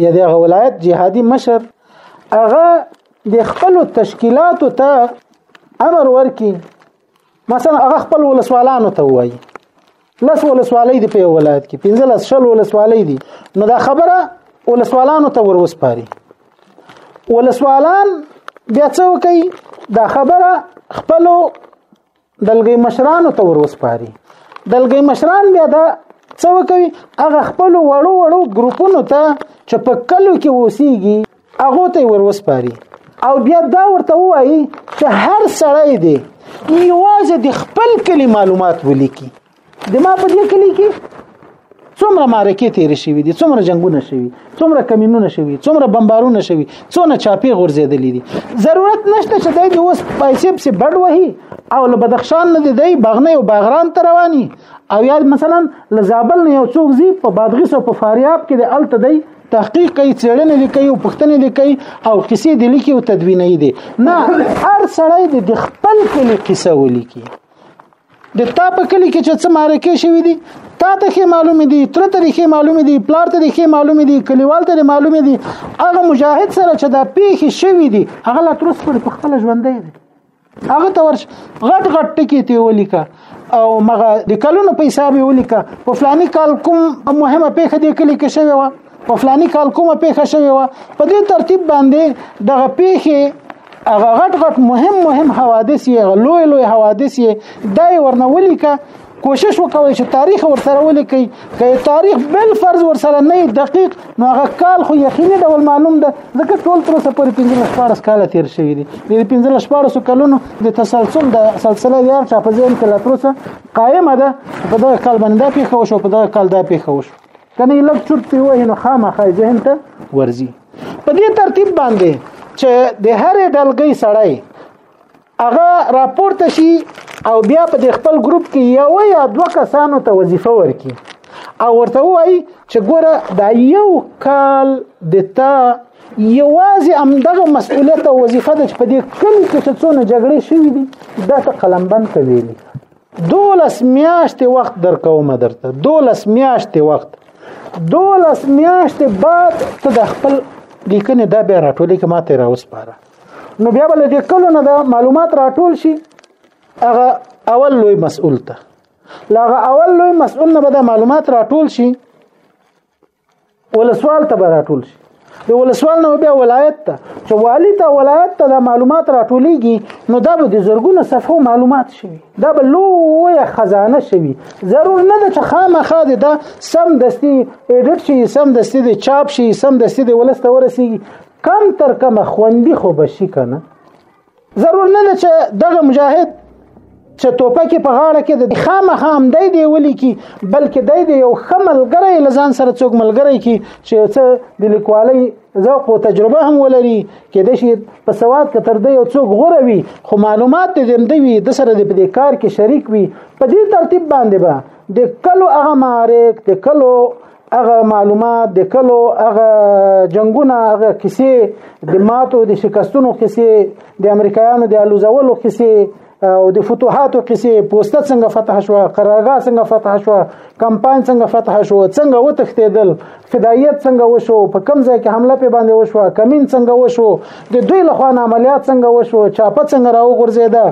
یا د هغه ولایت جهادي مشر هغه د خپل تشکیلاتو ته امر ورکي مثلا هغه خپل ولسوالانو ته وایي لس ولسوالۍ دی په ولایت کې 15 شل ولسوالۍ دي نو دا خبره ولسوالانو ته وروسپاري ولسوالان بیا څه کوي دا خبره خپل دلګي مشرانو ته وروسپاري دلګي مشران بیا دا څه کوي هغه خپل وړو وړو ګروپونو ته چې په کلو کې اوسېږي هغه ته وروسپاري او بیا دا ورته وایي چې هر سړی دی یوازې د خپل کلی معلومات ولیکي د ما په دې کلی کې څومره معرکې تیرې شوې دي څومره جنگونه شوي څومره کمینونه شوي څومره بمبارونه شوي څونه چاپې غورځېدلې دي ضرورت نشته چې دای دی اوس پیسې پسې بډ وهي او له بدخشان نه دی دی بغنه او باغران ته رواني او یا مثلا له زابل نه یو څوک زی په بادغیس او په فاریاب کې د الته دی تحقیق کوي څېړنې لیکي او پوښتنې لیکي او کیسې د لیکي او تدوینې دي نه هر سړی د خپل کلی قصه ولیکي د تا په کلی کې چې څه معرکې شوې دي تا ته ښه معلومې دي تر ته ښه معلومې دي پلار ته ښه معلومې دي کلیوال ته معلومې دي هغه مجاهد سره چې دا پیښې شوې دي هغه لا تر اوسه پورې په خپل ژوندې دي هغه ته ورش غټ غټ ټکی ته ولیکه او مغه د کلونو په حساب ولیکه په فلاني کال کوم مهمه پیښه دې کلی کې شوې و په فلاني کال کومه پیښه شوې و په دې ترتیب باندې دغه پیښې هغه غټ غټ مهم مهم حوادث یې لوی لوی حوادث یې دای ورنه ولیکه کوشش وکوي چې تاریخ ورسره ولیکي که تاریخ بل فرض ورسره نه دقیق نو هغه کال خو یقیني ډول معلوم ده ځکه ټول تر اوسه پورې 15 کال تیر شوی دی د 15 کلونو د تسلسل د سلسله یار چا په ځین کې لا تر اوسه قائمه ده په دغه کال باندې دا پیښه وشو په دغه کال دا پیښه وشو کنه یې لږ چورت پی وهي نو خامخا ذهن ته ورځي په دې ترتیب باندې چې د هرې ډلګۍ سړی هغه راپورته شي او بیا په د خپل ګروپ کې یو یا دوه کسانو ته وظیفه ورکړي او ورته وایي چې ګوره دا یو کال د تا یوازې همدغه مسؤلیت او وظیفه ده چې په دې کلي کې څه څونه جګړې شوي دي دا ته قلمبند ته ویلي دولس میاشتې وخت درکوم درته دولس میاشتې وخت دولس میاشتې بعد ته د خپل لیکنې دا بیا راټولې که ماته راوسپاره نو بیا بل دې کلو نه دا معلومات راټول شي هغه اول لوی مسؤل ته لاغه اول لوی مسؤل نه به دا معلومات راټول شي ولسوال ته راټول شي د ولسوال نو بیا ولایت ته چې والی ته ولایت ته د معلومات راټولېږي نو دا به د زرګونو صفحو معلومات شي دا به لویه خزانه شي ضرور نه ده چې خامخا د دا سم دستي ایډیټ شي سم دستي د چاپ شي سم دستي د ولسته ورسیږي کم تر کم خوندي خو بشي کنه ضرور نه ده چې دغه مجاهد چې توپک په غاړه کې د خامخا هم دی دی ولي کی بلکې دی دی یو خملګری لزان سره څوک ملګری کی چې څه د لیکوالۍ ذوق او تجربه هم ولري کې د شي په سواد کې تر دی یو څوک غوره وي خو معلومات دې دی وي د سره د دې کار کې شریک وي په دې ترتیب باندې به با د کلو هغه معارک د کلو هغه معلومات د کلو هغه جنگونه هغه کیسې د ماتو د شکستونو کیسې د امریکایانو د الوزولو کیسې او د فتوحاتو کیسې پوسته څنګه فتح شو قرارګاه څنګه فتح شو کمپاین څنګه فتح شو څنګه وتښتیدل فدایت څنګه وشو په کم ځای کې حمله په باندې وشو کمین څنګه وشو د دوی له خوا عملیات څنګه وشو چاپه څنګه راوغورځیده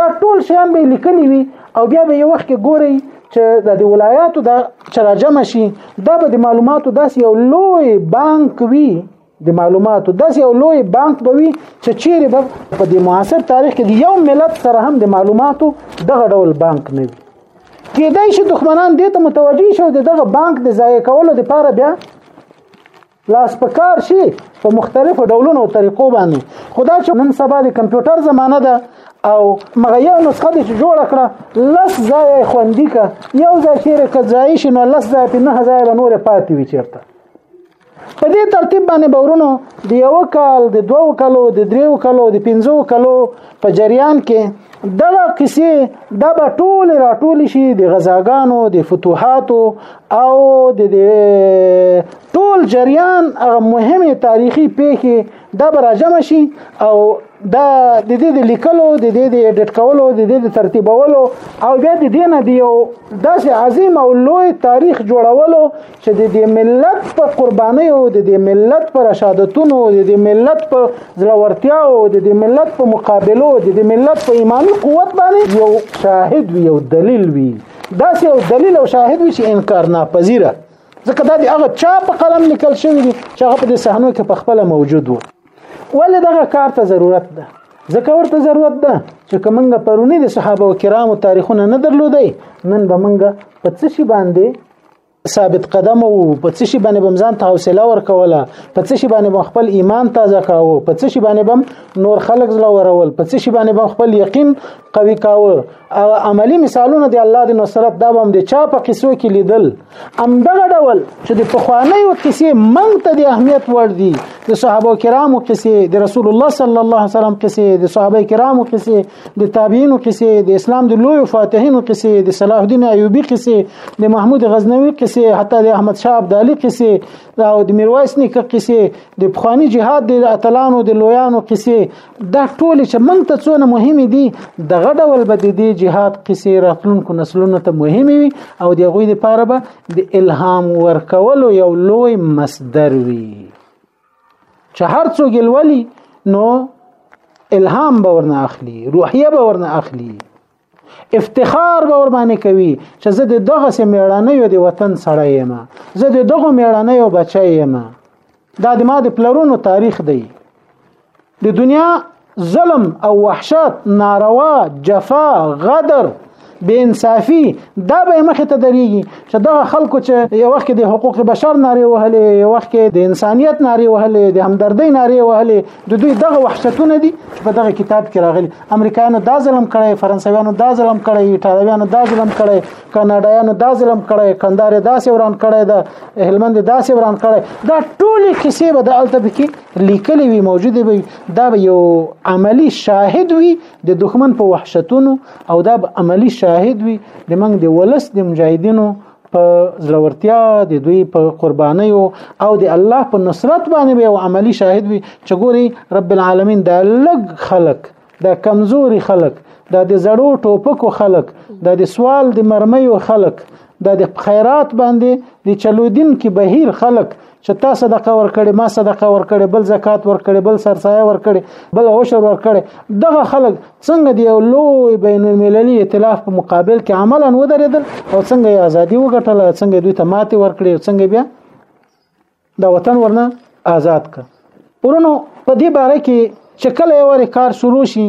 دا ټول شیان به لیکلي وي او بیا به یو وخت کې ګوري چې د دې ولایاتو د چراجم شي دا به د معلوماتو داس یو لوی بانک وي د معلوماتو داس یو لوی بانک به وي چې چیرې به په دې معاصر تاریخ کې یو ملت سره هم د معلوماتو دغه ډول بانک نه وي کېدای شي دښمنان دې ته متوجي شي د دغه بانک د ضایع کولو لپاره بیا لاس په کار شي په مختلفو ډولونو او طریقو باندې خدا چې نن سبا د کمپیوټر زمانه ده او مغه یو نسخه دې جوړ کړه لس ځای خوندې کا یو ځای چیرې که ځای شي نو لس ځای په نه ځای به نور پاتې وي چیرته په دې ترتیب باندې بورونو د یو کال د دوو کالو د دریو کالو د پنځو کالو په جریان کې دغه قصې د ټول راټول شي د غزاګانو د فتوحاتو او د ټول جریان هغه مهمه تاریخي پیښې دا به راجمع شي او دا د دې د لیکلو د دې د اډیټ کولو د دې د ترتیبولو او بیا د دې نه دی یو داسې عظیم او لوی تاریخ جوړولو چې د دې ملت په قربانۍ او د دې ملت پر شهادتونو د دې ملت په زړورتیا او د دې ملت په مقابلو د دې ملت په ایماني قوت باندې یو شاهد وي یو دلیل وي دا چې یو دلیل او شاهد وي چې انکار ناپذیره ځکه دا د هغه چا په قلم لیکل شوی دی چې هغه په دې صحنو کې په خپل موجود وو ولې دغه کار ته ضرورت ده ځکه ورته ضرورت ده چې کومنګ پرونی د صحابه کرامو تاریخونه نه درلودي نن به منګ په څه شي باندې ثابت قدم وو په څه شي باندې بم ځان ته حوصله ورکوله په څه شي باندې بم خپل ایمان تازه کاوه په څه شي باندې بم نور خلق زړه ورول په څه شي باندې بم خپل یقین قوي کاوه او عملی مثالونه دی الله د نصرت دا بم د چا په قصو کې لیدل ام دغه ډول چې د پخوانی او قصې منګ ته د اهمیت ور دي د صحابه کرامو قصې د رسول الله صلی الله علیه وسلم قصې د صحابه کرامو قصې د تابعینو قصې د اسلام د لوی فاتحینو قصې د صلاح الدین ایوبی قصې د محمود غزنوی قصې حتی د احمد شاه ابدالی قصې او د میرویس نیکه قصې د پخوانی جهاد د اتلانو د لویانو قصې دا ټول چې موږ ته څونه مهم دي دغه ډول به د دې جهاد قصې راتلونکو نسلونو ته مهم وي او د غوی لپاره به د الهام ورکولو یو لوی مصدر وي چې هر څوک لولي نو الهام به ورنه اخلي روحیه به ورنه اخلي افتخار به ور باندې کوي چې زه د دغه سه میړانه یو د وطن سره یم زه د دغه میړانه یو بچی یم دا د ما د پلرونو تاریخ دی د دنیا ظلم او وحشت ناروا جفا غدر بې انصافي دا به مخه ته دريږي چې دغه خلکو چې یو وخت د حقوق بشر ناري وهلې یو وخت د انسانيت ناري وهلې د همدردۍ ناري وهلې د دوی دغه وحشتونه دي چې په دغه کتاب کې راغلي امریکایانو دا ظلم کړی فرانسویانو دا ظلم کړی ایټالویانو دا ظلم کړی کاناډایانو دا ظلم کړی کندهار دا سوران کړی دا هلمند دا سوران کړی دا ټولې کیسې به د التبکی لیکلی وي موجود وي دا به یو عملی شاهد وي د دښمن په وحشتونو او دا به عملی شاهد وي د منګ د ولس د مجاهدینو په زړورتیا د دوی په قربانیو او د الله په نصرت باندې به یو عملی شاهد وي چې ګوري رب العالمین دا لګ خلک د کمزوري خلک د د زړو ټوپکو خلک د د سوال د مرمیو خلک د د خیرات باندې د چلودین کې بهیر خلک چې تا صدقه ورکړي ما صدقه ورکړي بل زکات ورکړي بل سرسایه ورکړي بل عشر ورکړي دغه خلک څنګه دی یو لوی بین المللي ائتلاف په مقابل کې عملا ودرېدل او څنګه یې ازادي وګټله څنګه دوی ته ماتې ورکړي څنګه بیا دا وطن ورنه آزاد ک ورونو په دې باره کې چې کله یو کار شروع شي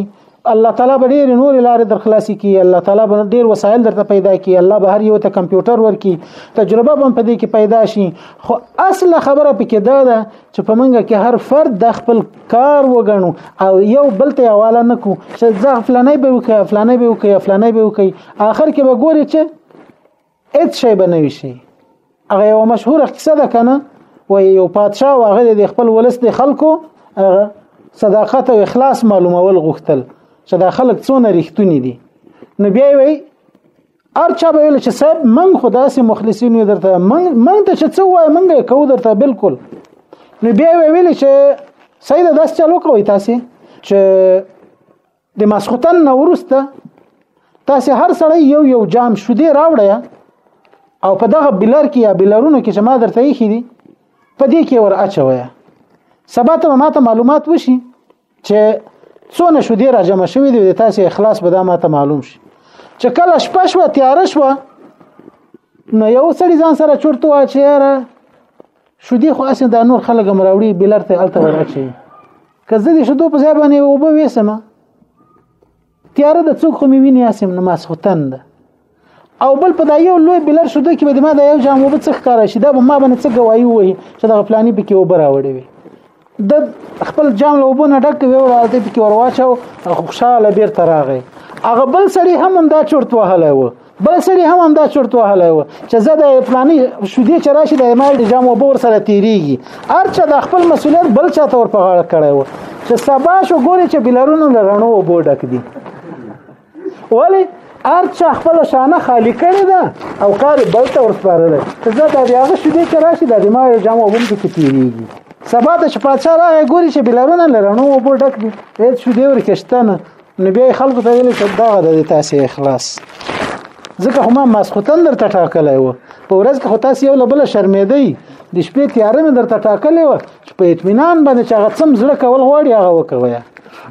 الله تعالی به ډېر نور لارې در خلاصي کی الله تعالی به ډېر وسایل درته پیدا کی الله به هر یو ته کمپیوټر ورکی تجربه به په دې کې پیدا شي خو اصل خبره پکې دا ده چې په منګه کې هر فرد د خپل کار وګڼو او یو بل ته حواله نکو چې ځه فلانه به وکي فلانه به وکي فلانه به وکي اخر کې به ګوري چې هیڅ شی به نه وشي هغه یو مشهور قصه ده کنه و یو پادشاه واغه د خپل ولس د خلکو صداقت او اخلاص معلومول غوښتل چې دا خلک څونه رښتونی دي نو بیا وی ارچا به ویل چې صاحب من خدا سي مخلصین یو درته من من ته چې څه وای من یې کو درته بالکل نو بیا ویل چې سید داس چالو کوي تاسو چې د ماسختن نه ورسته تاسو هر سړی یو یو جام شودې راوړی او په دغه بلر کې یا بلرونو کې چې ما درته یې خېدي په دې کې ور اچوي سبا ته ما ته معلومات وشي چې څونه شودې را جمع شوې دي تاسو اخلاص به دا ما ته معلوم شي چې کله شپه شو تیار شو نو یو سړی ځان سره چورته واچي شو دی خو اسنه دا نور خلک مراوړي بلرته الته ورچی که زه دې شدو په ځای باندې وبه وېسم تیاره د څوک خو مې ویني اسم نه ماسختن ده او بل په دا یو لوی بلر شدو کې به ما دا یو جام وبه څخ کار شي دا به ما باندې څه گواہی وایي چې دا پلاني پکې وبراوړي وي د خپل جام له وبونه ډک وی او راځي پکې ورواچو خوشاله بیرته راغی هغه بل سړی هم دا چورت وهلی و بل سړی هم دا چورت وهلی و چې زه د فلانی شودې چې راشي د ایمال د جام وبور سره تیریږي هرچا د خپل مسولیت بل چا ته ور په غاړه کړی و چې سبا شو ګوري چې بلرونو لرنو وبو ډک دي ولی هر چا خپل شانه خالی کړی ده او کار بل ته ورسپارلی ته ځه دا د هغه شیدې چې راشي دا د ما یو جام اوبه پکې تېرېږي سبا ته چې پاچا راغی ګوري چې بلارونه له رڼو اوبو ډک دي هېڅ شیدې ورکې شته نه نو بیا یې خلکو ته ویلې چې دغه ده د تاسې اخلاص ځکه خو ما ماسخوتن درته ټاکلی و په ورځ کې خو تاسې یو له بله شرمېدئ د شپې تیاره مې درته ټاکلې وه چې په اطمینان باندې چې هغه څم زړه کول غواړي هغه وکوي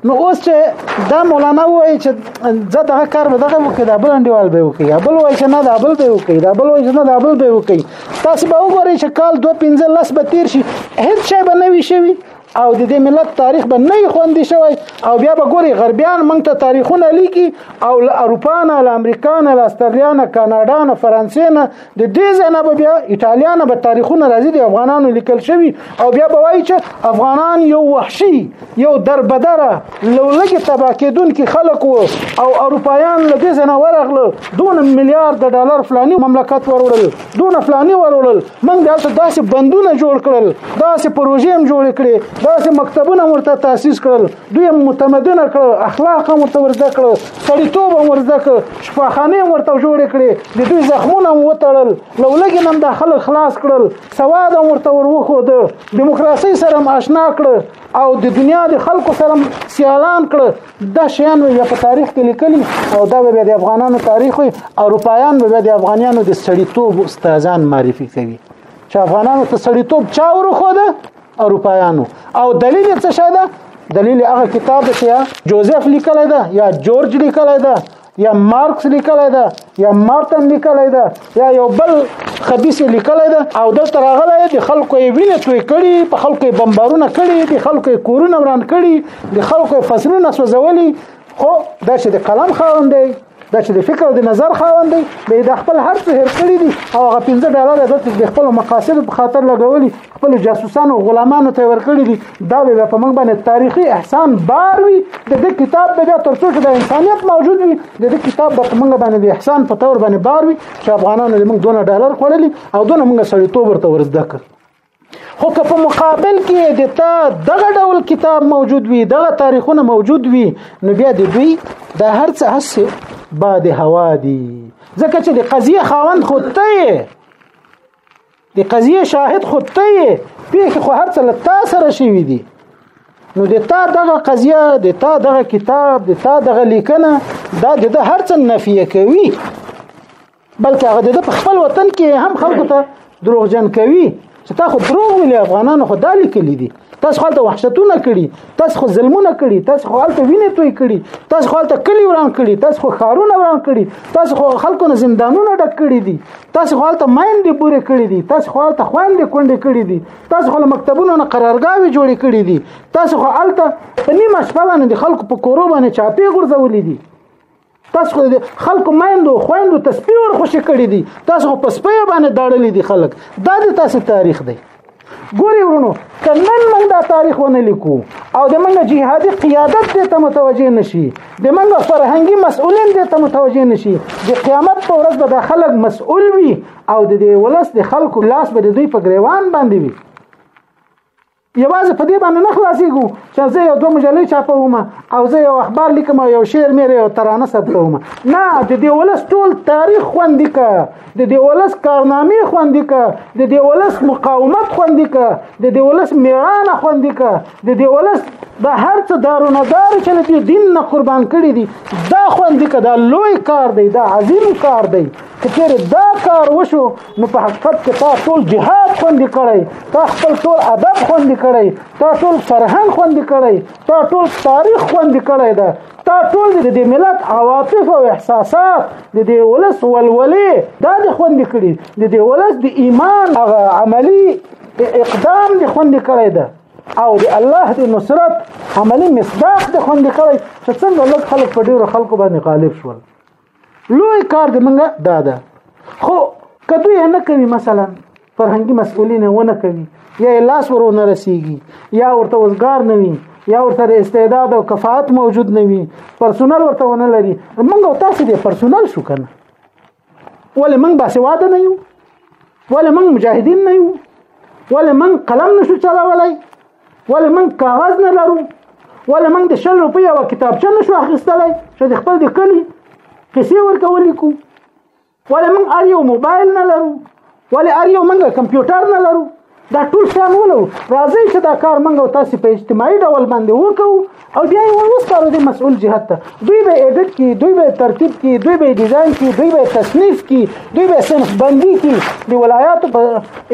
نو اوس چې دا مولانا وایي چې زه دغه کار به دغه وکړي دا بل انډیوال به وکړي یا بل وایي چې نه دا بل به وکړي دا بل وایي چې نه دا بل به وکړي تاسو به وګورئ چې کال 2 15 لس به تیر شي هیڅ شی به نه وي شوي او د دې ملت تاریخ به نه خوندي شوی او بیا به ګوري غربیان موږ ته تاریخونه لیکي او له اروپا نه له امریکا نه له استرالیا نه کاناډا نه فرانسې نه د دې ځنه به بیا ایتالیانو به تاریخونه راځي د افغانانو لیکل شوی او بیا به وایي چې افغانان یو وحشي یو دربدره لولګي تبا کېدونکي خلک وو او اروپایان له دې ځنه ورغله دون میلیارډ ډالر فلاني مملکت وروړل دون فلاني وروړل موږ دلته داسې بندونه جوړ کړل داسې پروژې هم جوړ کړې داسې مکتبونه ورته تاسیس کړل دوی هم متمدن کړو اخلاق هم ورته ورزده کړو سړیتوب هم ورزده کړو شفاخانه هم ورته جوړې کړې د دوی زخمونه هم وتړل له ولګې هم د خلک خلاص کړل سواد هم ورته وروخود دیموکراسي سره هم آشنا کړو او د دنیا د خلکو سره سیالان کړو دا شیان بیا په تاریخ کې لیکلي او دا بیا د افغانانو تاریخ وي اروپایان بیا د افغانانو د سړیتوب استادان معرفي کوي چې افغانانو ته سړیتوب چا ورخوده اروپایانو او دلیل څه شه ده دلیل هغه کتاب چې یا جوزف لیکلی ده یا جورج لیکلی ده یا مارکس لیکلی ده یا مارتن لیکلی ده یا یو بل خبيث لیکلی ده او دلته راغلی د خلکو یې وینه توی کړي په خلکو یې بمبارونه کړي د خلکو یې کورونه وران کړي د خلکو یې فصلونه سوځولي خو دا چې د قلم خاوند دی دا چې د فکر او د نظر خاوند دی به د خپل هر څه هر کړی دي او هغه 15 ډالر د د خپل مقاصد په خاطر لګولي خپل جاسوسانو غلامانو ته ورکړي دي دا به په موږ باندې تاریخي احسان بار وي د دې کتاب به تر څو چې د انسانيت موجود وي د دې کتاب به موږ باندې د احسان په تور باندې بار وي چې افغانانو موږ دونه ډالر خوړلي او دونه موږ سړیتوب ورته ورزده کړ خو که په مقابل کې د تا دغه ډول کتاب موجود وي دغه تاریخونه موجود وي نو بیا د دوی د هر څه هڅ باد هوا دي ځکه چې د قضیه خاوند خو ته د قضیه شاهد خو ته پیښه خو هر څه له تا سره شوي دي نو د تا دغه قضیه د تا دغه کتاب د تا دغه لیکنه دا د هر څه نفیه کوي بلکې هغه د په خپل وطن کې هم خلکو ته دروغجن کوي چې تا خو دروغ ویلي افغانانو خو دا لیکلي دي تاسو خپل ته وحشتونه کړي تاسو خو ظلمونه کړي تاسو خو حالت وینې توی کړي تاسو خپل ته کلی وران کړي تاسو خو خارونه وران کړي تاسو خو خلکو نه زندانونه ډک کړي دي تاسو خپل ته مایندې بورې کړي دي تاسو خپل ته خواندې کونډې کړي دي تاسو خپل مکتبونه نه قرارګاوي جوړې کړي دي تاسو خو حالت په نیمه شپه باندې خلکو په کورو باندې چاپې ګرځولې دي تاسو خو دې خلکو مایندو خويندو تسبیح ور خوشی کړی دي تاسو خو په سپي باندې داړلې دي خلک دا د تاسو تاریخ دی ګوري ورونو کنن موږ دا تاریخ ونه لیکو او د موږ جهادي قیادت دې ته متوجه نشي د موږ فرهنګي مسؤلین دې ته متوجه نشي د قیامت په ورځ به د خلک مسؤل وي او د دې ولس د خلکو لاس به د دوی په ګریوان باندې وي یوازې په دې باندې نه خلاصېږو چې زه یو دوه مجلې چاپوم او زه یو اخبار لیکم او یو شعر مې یو ترانه ثبتوم نه د دې ولس ټول تاریخ خوندي که د دې ولس کارنامې خوندي که د دې ولس مقاومت خوندي که د دې ولس میړانه خوندي که د دې ولس د هر څه دارو نه دار چې له دې دین نه قربان کړي دي دا خوندي که دا لوی کار دی دا عظیم کار دی که چېرې دا کار وشو نو په حقیقت کې تا ټول جهاد خوندې کړی تا خپل ټول ادب خوندې کړی تا ټول فرهنګ خوندې کړی تا ټول تاریخ خوندې کړی ده تا ټول د دې ملت عواطف او احساسات د دې ولس ولولې دا د خوندې کړي د دې ولس د ایمان هغه عملی اقدام د خوندې کړی ده او د الله د نصرت عملی مصداق د خوندې کړی چې څنګه لږ خلک په ډیرو خلکو باندې غالب شول لوی کار د منګه دا ده خو کدو یې نه کوي مثلا فرهنګي مسؤلین ونه کوي یا لاس ورونه رسیږي یا ورته وزګار نه وي یا ورته استعداد او کفاءت موجود نه وي پرسونل ورته ونه لري موږ تاسو دې پرسونل شو کنه ولې موږ باسواده نه یو ولې موږ مجاهدین نه یو ولې موږ قلم نشو چلولای ولې موږ کاغذ نه لرو ولې موږ د شل روپۍ یوه کتابچه نه شو اخیستلی چې د خپل د کلي قصې ورته ولیکو ولې موږ هر یو موبایل نه لرو ولې هر یو موږ کمپیوټر نه لرو دا ټول شیان ولرو راځئ چې دا کار موږ او تاسې په اجتماعي ډول باندې وکړو او بیا یې وروسپارو د مسؤل جهت ته دوی به ایډیټ کی دوی به ترتیب کی دوی به ډیزاین کی دوی به تصنیف کی دوی به صنف بندي کی د ولایاتو په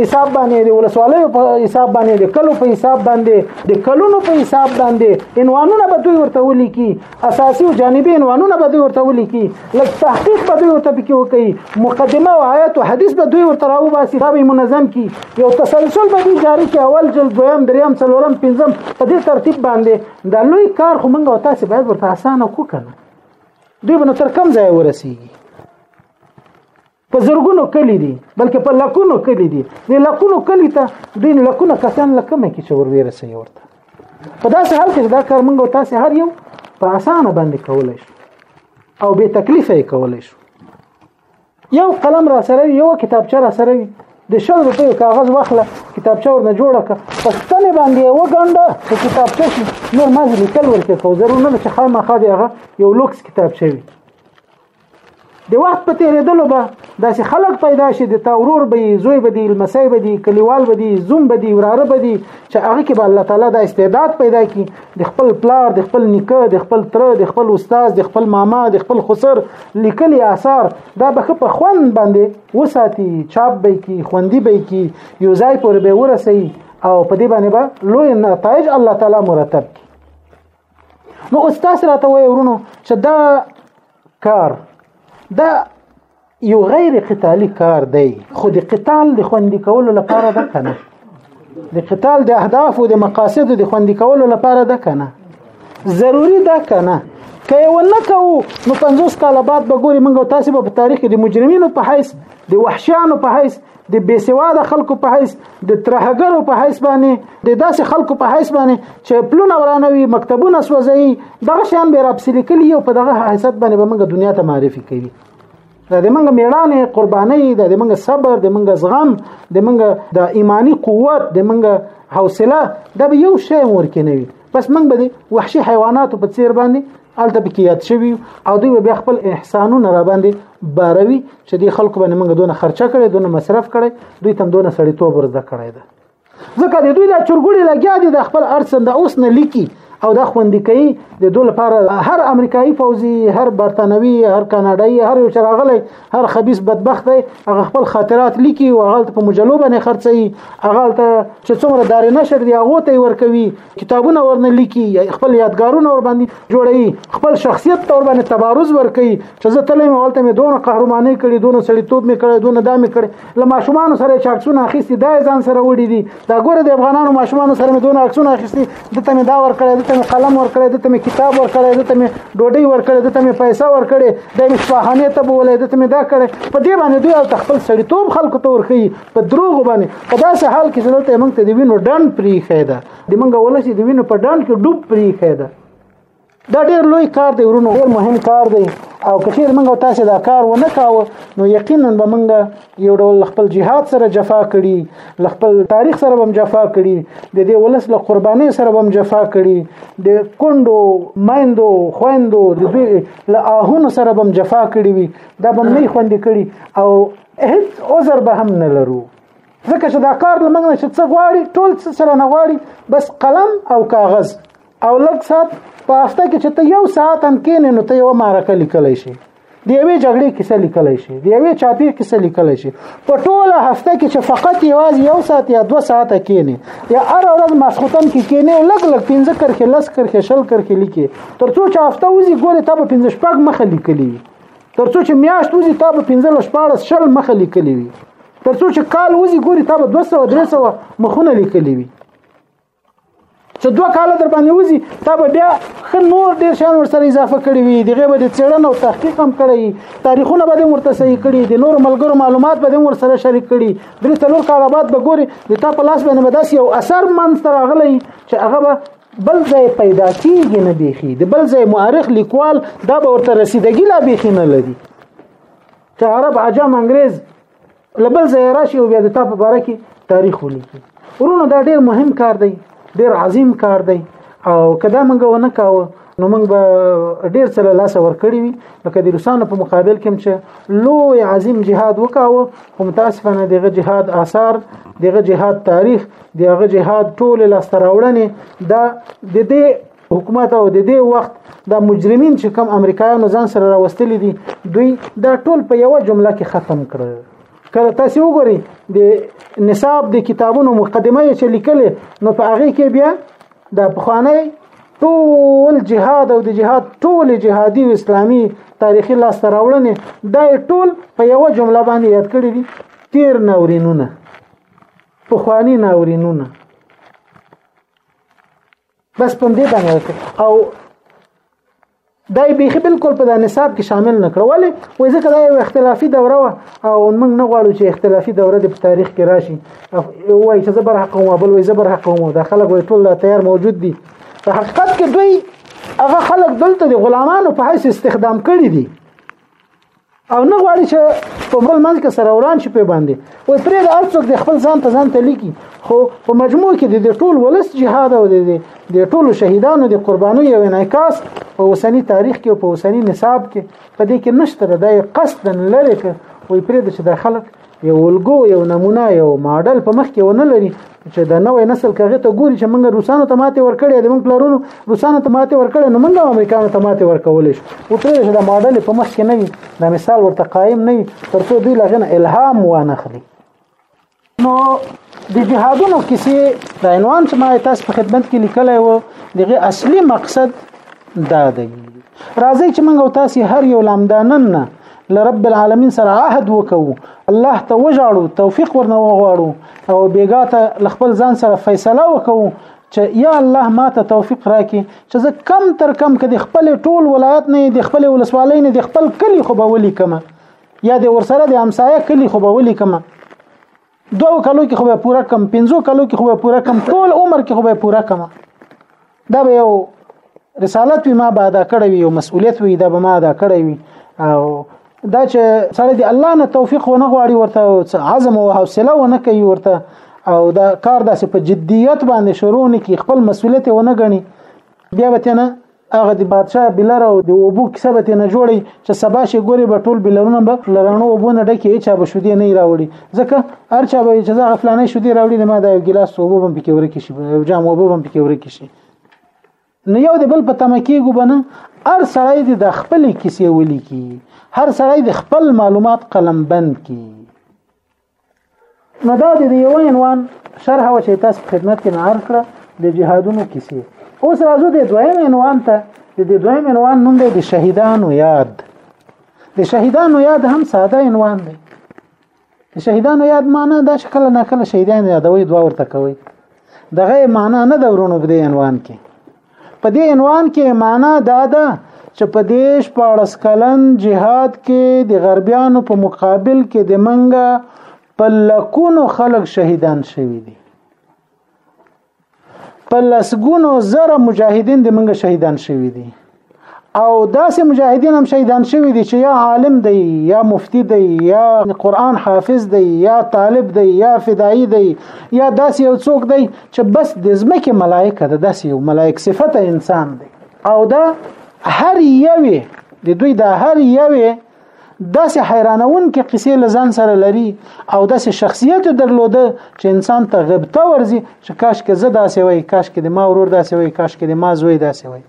حساب باندې د ولسوالیو په حساب باندې د کلو په حساب باندې د کلونو په حساب باندې عنوانونه به دوی ورته ولیکي اساسي او جانبي عنوانونه به دوی ورته ولیکي لږ تحقیق به دوی ورته پکې وکړي مقدمه او آیات او حدیث به دوی ورته راوباسي دا به منظم کی یو تسلسل به دوی جاری کی اول جلد دویم دریم څلورم پنځم په دې ترتیب باندې دا لوی کار خو موږ او تاسو باید ورته اسانه کو کنه دوی به نو تر کم ځای ورسیږي په زرګونو کلی دي بلکې په لکونو کلی دي د لکونو کلی ته د لکونو کسان لکمه کې چې ورویره سي ورته په داسې حال کې دا کار موږ تاسو هر یو په اسانه باندې کولای شو او به تکلیف یې کولای شو یو قلم را سره یو کتابچه را سره د شل روپیو کاغذ واخله کتابچه ورنه جوړه کړه په ستنې باندې یو ګنده چې کتابچه شي نور مازې لیکل ورکړه خو ضرور نه چې خامخا دی هغه یو لوکس کتابچه وي د وخت په تیریدلو به داسې خلک پیدا شي د تا ورور به یې زوی به دی لمسی به دی کلیوال به دی زوم به دی وراره به دی چې هغه کې به الله تعالی دا استعداد پیدا کړي د خپل پلار د خپل نیکه د خپل تره د خپل استاد د خپل ماما د خپل خسر لیکلي آثار دا به په خوند باندې وساتي چاپ به کی خوندي به کی یو ځای پورې به ورسي او په دې باندې به لوی نتایج الله تعالی مرتب کړي نو اوس تاسو راته وایئ ورونو چې دا کار دا یو غیر قتالی کار دی خو د قتال د خوندي کولو لپاره ده کنه د قتال د اهداف او د مقاصد د خوندي کولو لپاره ده کنه ضروری ده کنه که یو نه کوو نو 50 کال بعد به ګوري موږ تاسو به په تاریخ کې د مجرمینو په حیث د وحشیانو په حیث د بیسواده خلکو په حیث د ترهګرو په حیث باندې د داسې خلکو په حیث باندې چې پلونه ورانوي مکتبونه سوځي دغه شان به رابسې لیکلي او په دغه حیثیت باندې به موږ دنیا ته معرفي کوي دا د منګه میړانه قرباني دا د منګه صبر د منګه زغم د منګه د ایمانی قوت د منګه حوصله دا به یو شی ورکه نه وي بس منګ به وحشي حیوانات په څیر باندې الته پکې یاد شوی او دوی بیا خپل احسانونه را باندې باروي چې د خلکو باندې موږ دونه خرچه کړي دونه مصرف کړي دوی تم دونه سړی توب ورزده کړي ده ځکه د دوی لا چرګوړي لګیا دي د خپل ارسن د اوس نه لیکي او د خوندې کوي د دوی لپاره هر امریکایي فوزي هر برتنوي هر کاناډایي هر یو چرغلي هر خبيث بدبخت دی هغه خپل خاطرات لیکي او هغه په مجلو باندې خرڅي هغه ته چې څومره دار نشر دی هغه ته ورکوي کتابونه ورنه لیکي خپل یادګارونه ور باندې جوړي خپل شخصیت ته ور باندې تبارز ورکوي چې زه تلم ولته مې دونه قهرماني کړې دونه سړیتوب مې کړې دونه دا مې کړې له ماشومان سره چې عکسونه اخیستي دا ځان سره وړي دي دا ګوره د افغانانو ماشومان سره مې دونه عکسونه اخیستي د تمه دا ور کړې د تمه قلم ور کړې د تمه کتاب ور کړې د تمه ډوډۍ ور کړې د تمه پیسې ور کړې د مشفاهانه ته بولې د تمه دا کړې په دې باندې دوی او خپل سړیتوب خلکو ته ورخي په دروغ باندې په داسې حال کې چې دلته موږ ته د وینو ډن پری خېده د موږ ولسی د وینو په ډن کې ډوب پری خېده دا ډیر لوی کار دی ورونو ډیر مهم کار دی او که چیرې موږ تاسو دا کار ونه کاوه نو یقینا به موږ یو ډول خپل جهاد سره جفا کړي خپل تاریخ سره هم جفا کړي د دې ولس له قرباني سره هم جفا کړي د کندو مایندو خويندو د دوی له آهونو سره هم جفا کړي وي دا به نه خوندې کړي او هیڅ عذر به هم نه لرو ځکه چې دا کار لمنه چې څه غواړي ټول څه سره نه غواړي بس قلم او کاغذ او لږ سات په هفته کې چې ته یو ساعت هم کینې نو ته یو معرکه لیکلی شي د یوې جګړې کیسه لیکلی شي د یوې چاپی کیسه لیکلی شي په ټوله هفته کې چې فقط یوازې یو ساعت یا دوه ساعته کینې یا هر ورځ ماسخوتن کې کینې او لږ لږ پنځه کرښې لس کرښې شل کرښې لیکې تر څو چې هفته وځي ګورې تا به پنځه شپږ مخه لیکلي وي تر څو چې میاشت وځي تا به پنځه لس شپاړس شل مخه لیکلي وي تر څو چې کال وځي ګورې تا به دوه سوه درې سوه مخونه لیکلي وي ته دوه کاله در باندې وځي تا به بیا خ نور ډیر شان ور سره اضافه کړی وي دغه به د چیرن او تحقیق هم کړی تاریخونه به ورته صحیح کړی د نور ملګرو معلومات به ور سره شریک کړي درې څلور کاله بعد به ګوري د تا په لاس باندې داسې یو اثر من سره غلی چې هغه به بل ځای پیدا کیږي نه بيخي د بل ځای مؤرخ لیکوال دا به ورته رسیدګی لا بيخي نه لري ته عرب عجم انګريز لبل ځای راشي او بیا د تا په باره کې تاریخ ولیکي ورونو دا ډیر مهم کار دی ډیر عظیم کار دی او کدا موږ ونه کاوه نو موږ به ډیر څه لاس ور کړی وي لکه د روسانو په مقابل کې چې لوی عظیم جهاد وکاوه خو متاسفانه دغه جهاد آثار دغه جهاد تاریخ دغه جهاد ټول لاس تراوړنې دا د دې حکومت او د دې وخت د مجرمین چې کم امریکایانو ځان سره راوستلي دي دوی دا ټول په یو جمله کې ختم کړل کله تاسو وګورئ د نصاب د کتابونو مقدمه چې لیکلې نو په هغه کې بیا د پخوانۍ ټول جهاد او د جهاد ټول جهادي او اسلامي تاریخي لاس راوړنې دا ټول په یو جمله باندې یاد کړی دي تیر ناورینونه پخوانی ناورینونه بس په دې باندې وکړ او دای به بالکل په نصاب کې شامل نکړ ولی وای ځکه دا یو اختلافي دوره و او موږ نه غواړو چې اختلافي دوره د تاریخ کې راشي وای چې زبر حق او بل وای زبر حق او دا خلک وای ټول تیار موجود دي په حقیقت کې دوی هغه خلک دلته د غلامانو په حیث استخدام کړي دي او نه غواړي چې په بل ملک سره وران شي په باندې وای پرې د ارڅوک د خپل ځان ته ځان ته لیکي خو په مجموع کې د ټول ولس جهاد او د ټول شهیدانو د قربانو یو انعکاس په اوسنی تاریخ کې او په اوسنی نصاب کې په دې کې نشته دا قصدا لري وای پرې د چې د خلک یو الګو یو نمونه یو ماډل په مخ کې ونه لري چې د نوې نسل کغه ته ګوري چې موږ روسانو ته ماته ورکړې د موږ پلارونو روسانو ته ماته ورکړې نو موږ امریکانو ته ماته ورکول شي او تر دې د ماډل په مخ کې نه وي د مثال ورته قائم نه وي تر څو دوی لغنه الهام وانه خلي نو د جهادونو کیسې د عنوان چې ما تاسو په خدمت کې لیکلی وو دغه اصلي مقصد دا دی راځي چې موږ تاسو هر یو لامدانن نه لرب العالمین سره عهد وکړو الله ته وژاړو توفیق ورنه وغواړو او بیګا ته خپل ځان سره فیصله وکړو چې یا الله ما ته توفیق راکې چې زه کم تر کم کې د خپل ټول ولایت نه د خپل ولسوالۍ نه د خپل کلی خو به ولیکم یا د ورسره د همسایه کلی خو به ولیکم دوو کلو کې خو به پوره کم پنځو کلو کې خو به پوره کم ټول عمر کې خو به پوره کم دا به یو رسالت وي ما به ادا کړی وي او مسؤلیت وي دا به ما ادا کړی وي او دا چې سره دی الله نه توفیق ونه غواړي ورته عزم او حوصله ونه کوي ورته او دا کار داسې په جدیت باندې شروع نه کی خپل مسؤلیت ونه غني بیا به تنه هغه د بادشاه بلر او د اوبو کیسه به نه جوړي چې سبا شي ګوري به ټول بلرونه به لرانو وبونه ډکه چا به شودي نه راوړي ځکه هر چا به چې زغه فلانه شودي راوړي ما دا یو ګلاس اوبو بم پکې ورکی شي یو جام اوبو بم پکې ورکی شي نو یو د بل په تمه کېږو بنه هر سړی د خپل کیسې ولیکي هر سړی د خپل معلومات قلم بند کی نو دا د یو عنوان شرح و چې تاسو خدمت کې نه عرض کړه د جهادونو کیسې اوس راځو د دویم عنوان ته د دې دویم عنوان نوم دی د شهیدانو یاد د شهیدانو یاد هم ساده عنوان دی د شهیدانو یاد معنی دا چې کله نه کله شهیدان یادوي دوا ورته کوي دغه معنی نه د ورونو په دې عنوان کې په دې عنوان کې معنا دا ده چې په دې شپاړس کلن جهاد کې د غربیانو په مقابل کې د منګه په لکونو خلک شهیدان شوي دي په لسګونو زره مجاهدین د منګه شهیدان شوي دي او داسې مجاهدین هم شهیدان شوی دي چې یا عالم دی یا مفتی دی یا قران حافظ دی یا طالب دی یا فدایی دی یا داسې یو څوک دی چې بس د ځمکې ملائکه ده داسې یو ملائک صفته انسان دی او دا هر یوې د دوی دا هر یوې داسې حیرانون کې قصې لزان سره لري او داسې شخصیت درلوده چې انسان ته غبطه ورزي چې کاش کې زه داسې وای کاش کې د ما ورور داسې وای کاش کې د ما زوی داسې وای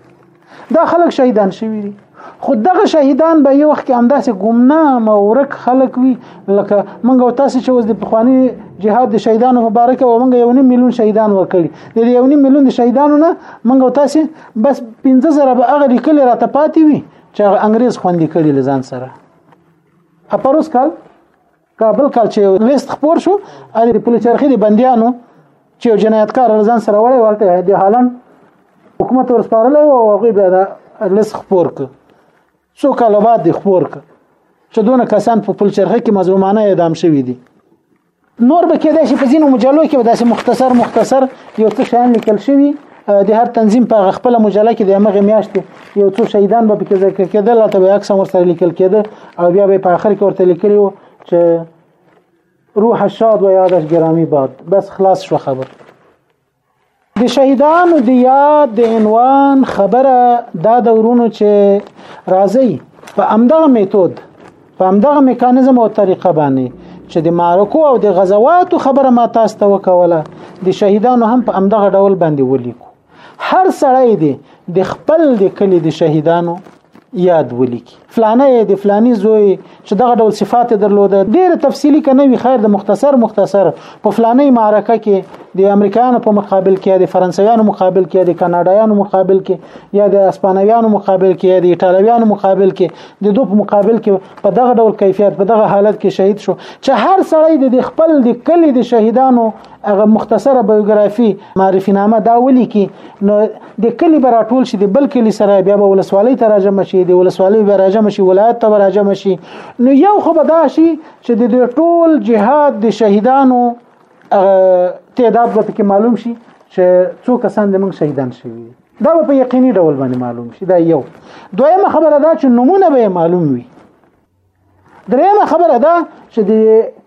دا خلک شهیدان شوي دي خو دغه شهیدان به یو وخت کې همداسې ګمنام او ورک خلک وي لکه موږ او تاسو چې اوس د پخواني جهاد د شهیدانو په باره کې او موږ یو نیم میلیون شهیدان ورکړي د یو نیم میلیون د شهیدانو نه موږ او تاسو بس 15000 به هغه لیکل راته پاتې وي چې انګريز خوندې کړي لزان سره اپروس کال کابل کال چې لیست خپور شو علي د پولیس چرخي د بنديانو چې جنایتکار ځان سره وړي ورته د هالند حکومت ورسپارل او هغه بیا د لیست خپور ک څو کاله بعد د خپور ک چې دونه کسان په پولیس چرخي کې مظلومانه اعدام شوي دي نور به کېدای شي په ځینو مجلو کې داسې مختصر مختصر یو څه شیان لیکل شوي د هر تنظیم په هغه خپل مجله کې د هغه میاشت یو څو شهیدان به پکې ذکر کېدل او ته به عکس هم سره لیکل کېده او بیا به په آخر کې ورته لیکلی وو چې روح شاد و یادش گرامی باد بس خلاص شو خبر د شهیدانو د یاد د عنوان خبره دا دورونو چې راځي په امدغه میتود په همدغه میکانیزم او طریقه باندې چې د معرکو او د غزواتو خبره ما تاسو ته وکوله د شهیدانو هم په همدغه ډول باندې ولیکو هر سړی دی د خپل د کلی د شهیدانو یاد ولیکي فلانه د فلانی زوی چې دغه ډول صفات درلوده ډیر تفصیلی کنه وی خیر د مختصر مختصر په فلانه معرکه کې د امریکایانو په مقابل کې د فرانسویانو مقابل کې د کاناډایانو مقابل کې یا د اسپانویانو مقابل کې د ایتالویانو مقابل کې د دوی په مقابل کې په دغه ډول کیفیت په دغه حالت کې شهید شو چې هر سړی د خپل د کلی د شهیدانو هغه مختصره بایوګرافي معرفي نامه دا ولي کې نو د کلی بر ټول شي د بل کلی سره بیا به ولسوالۍ ته راجم شي د ولسوالۍ به راجم شي ولایت ته راجم شي نو یو خو به دا شي چې د ټول جهاد د شهیدانو تعداد به پکې معلوم شي چې څو کسان د موږ شهیدان شوي دا په یقیني ډول باندې معلوم شي دا یو دویمه خبره دا چې نمونه به معلوم وي دریمه خبره دا چې د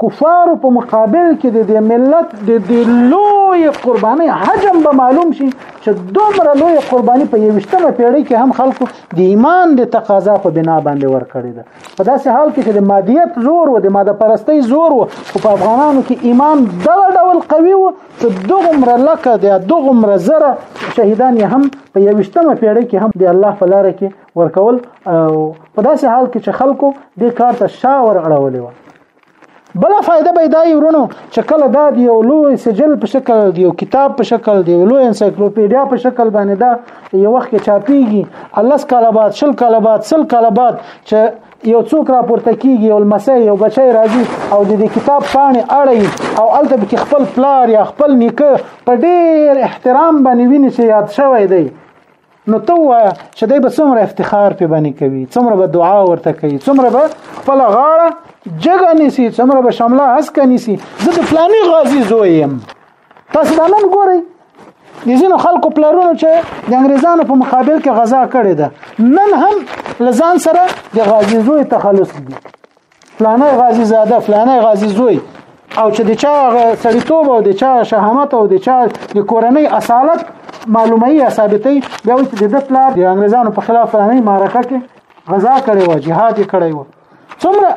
کفارو په مقابل کې د دې ملت د دې لوی قرباني حجم به معلوم شي چې دومره لوی قرباني په یوشتمه پیړۍ کې هم خلکو د ایمان د تقاضا په بنا باندې ورکړې ده په داسې حال کې چې د مادیت زور و د ماده پرستی زور و په افغانانو کې ایمان دغه ډول قوي و چې دغومره لکه دی دغومره زره شهیدان یې هم په یوشتمه پیړۍ کې هم د الله په لار کې ورکول او په داسې حال کې چې خلکو دې کار ته شا ور اړولې و بل فائدہ به دای ورونو چې کله دا دی یو لوی سجل په شکل دی یو کتاب په شکل دی یو لوی انسایکلوپیډیا په شکل باندې دا یو وخت کې چاپیږي الله کاله بعد شل کاله بعد سل کاله بعد چې یو څوک راپورته کیږي یو لمسی یو بچی راځي او د دې کتاب پاڼې اړوي او هلته پکې خپل پلار یا خپل نیکه په ډېر احترام باندې ویني چې یاد شوی دی نو ته وایه چې دی به څومره افتخار پې باندې کوي څومره به دعا ورته کوي څومره به خپله غاړه جګه نیسي څومره به شمله هسکه نیسي زه د فلاني غازي زوی یم تاسو دا نن ګورئ د ځینو خلکو پلارونو چې د انګریزانو په مقابل کې غزا کړې ده نن هم لزان سره د غازی زوی تخلص دي فلانه غازی زاده فلانه غازی زوی او چې د چا سړیتوب او د چا شهامت او د چا د کورنۍ اصالت معلومي یا ثابتي بیا وي چې د پلار د انګریزانو په خلاف فلانه معرکه کې غزا کړې و جهاد کړی و څومره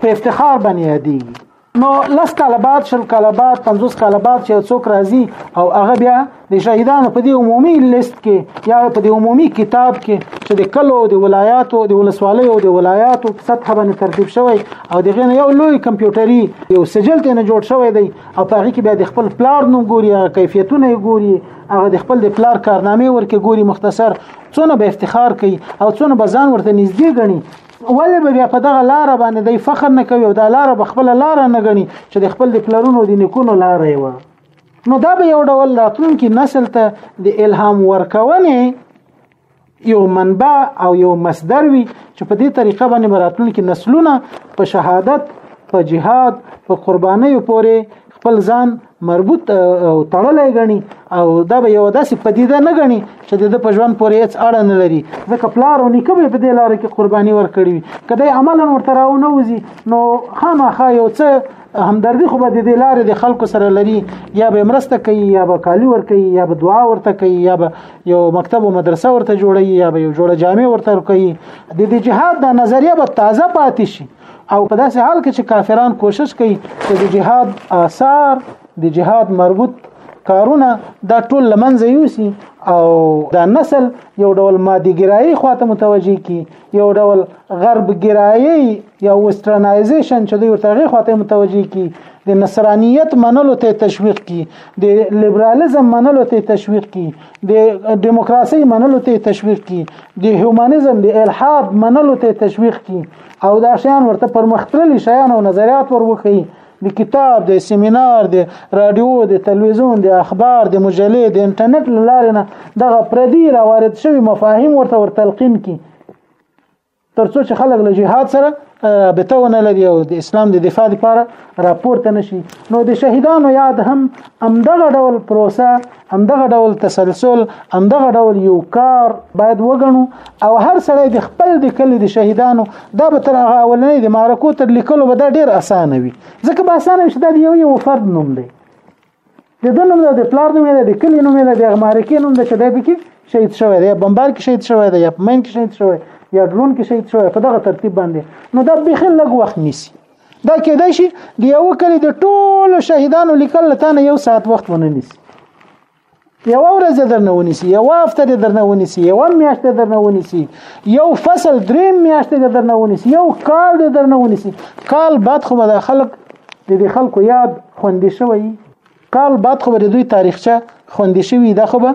په افتخار باندې یادېږي نو لس کاله بعد شل کاله بعد 50 کاله بعد چې څوک راځي او هغه بیا د شهیدانو په دې عمومي لیست کې یا په دې عمومي کتاب کې چې د کلو د ولایاتو د ولسوالۍ او د ولایاتو په سطح باندې ترتیب شوی او دغه نه یو لوی کمپیوټري یو سجل ته نه جوړ شوی دی او په هغه کې بیا د خپل پلار نوم ګوري کیفیتونه ګوري هغه د خپل د پلار کارنامې ورکه ګوري مختصر څونه به افتخار کوي او څونه به ځان ورته نږدې ګڼي ولې به بیا په دغه لار باندې د فخر نه کوي او دا لار به خپل لار نه غني چې د خپل د پلرونو د نیکونو لار یې و نو دا به یو ډول راتلونکي نسل ته د الهام ورکونې یو منبع او یو مصدر وي چې په دې طریقه باندې راتلونکي نسلونه په شهادت په جهاد په قربانۍ پورې خپل ځان مربوط او تړلې غني او دا به یو داسې پدیده نه غني چې د په ژوند پورې هیڅ اړه نه لري ځکه پلار او نیکه به په دې لار کې قرباني ورکړي کله عملا ورته راونه وزي نو خامخا یو څه همدردی خو به د دې لارې د خلکو سره لري یا به مرسته کوي یا به کالی ور کوي یا به دعا ورته کوي یا به یو مکتب او مدرسه ورته جوړي یا به یو جوړه جامع ورته کوي د دې جهاد د نظریه به تازه پاتې شي او په داسې حال کې چې کافران کوشش کوي چې د جهاد آثار د جهاد مربوط کارونه دا ټول لمنځه یوسي او دا نسل یو ډول مادیګرایي خواته متوجه کی یو ډول غربګرایي یا وسترنایزیشن چې دوی ورته خواته متوجه کی د نصرانیت منلو ته تشویق کی د لیبرالیزم منلو ته تشویق کی د دیموکراسي منلو ته تشویق کی د هیومانیزم د الحاد منلو ته تشویق کی او دا شیان ورته پرمختللي شیان او نظریات وروخی د کتاب د سیمینار د رادیو د تلویزیون د اخبار د مجلې د انټرنیټ لاره نه دغه پردي را وارد شوی مفاهیم ورته ور تلقین کی ترڅو چې خلک له جهاد سره رابطه ونه لري او د اسلام د دفاع لپاره راپورته نشي نو د شهیدانو یاد هم همدغه ډول پروسه همدغه ډول تسلسل همدغه ډول یو کار باید وګڼو او هر سړی د خپل د کلی د شهیدانو دا به تر هغه اولنې د معرکو تر لیکلو به دا ډیر اسانه وي ځکه به اسانه وي چې دا یو یو فرد نوم دی د د نوم د پلار نوم دی د کلی نوم دی د معرکې نوم دی چې دا به کې شهید شوی دی بمبار کې شهید شوی دی یا پمن کې شهید شوی یا ډرون کې شهید شوی په دغه ترتیب باندې نو دا به خل لګ وخت نیسی دا کېدای شي د یو کلی د ټولو شهیدانو لیکل لته نه یو ساعت وخت ونه نیسي یو ورځ درنه ونیسي یو هفته درنه ونیسي یو میاشت درنه ونیسي یو فصل درې میاشت درنه ونیسي یو کال درنه ونیسي کال بعد خو به خلک د دې خلکو یاد خوندې شوی کال بعد خو به دوی تاریخچه خوندې شوی دا خو به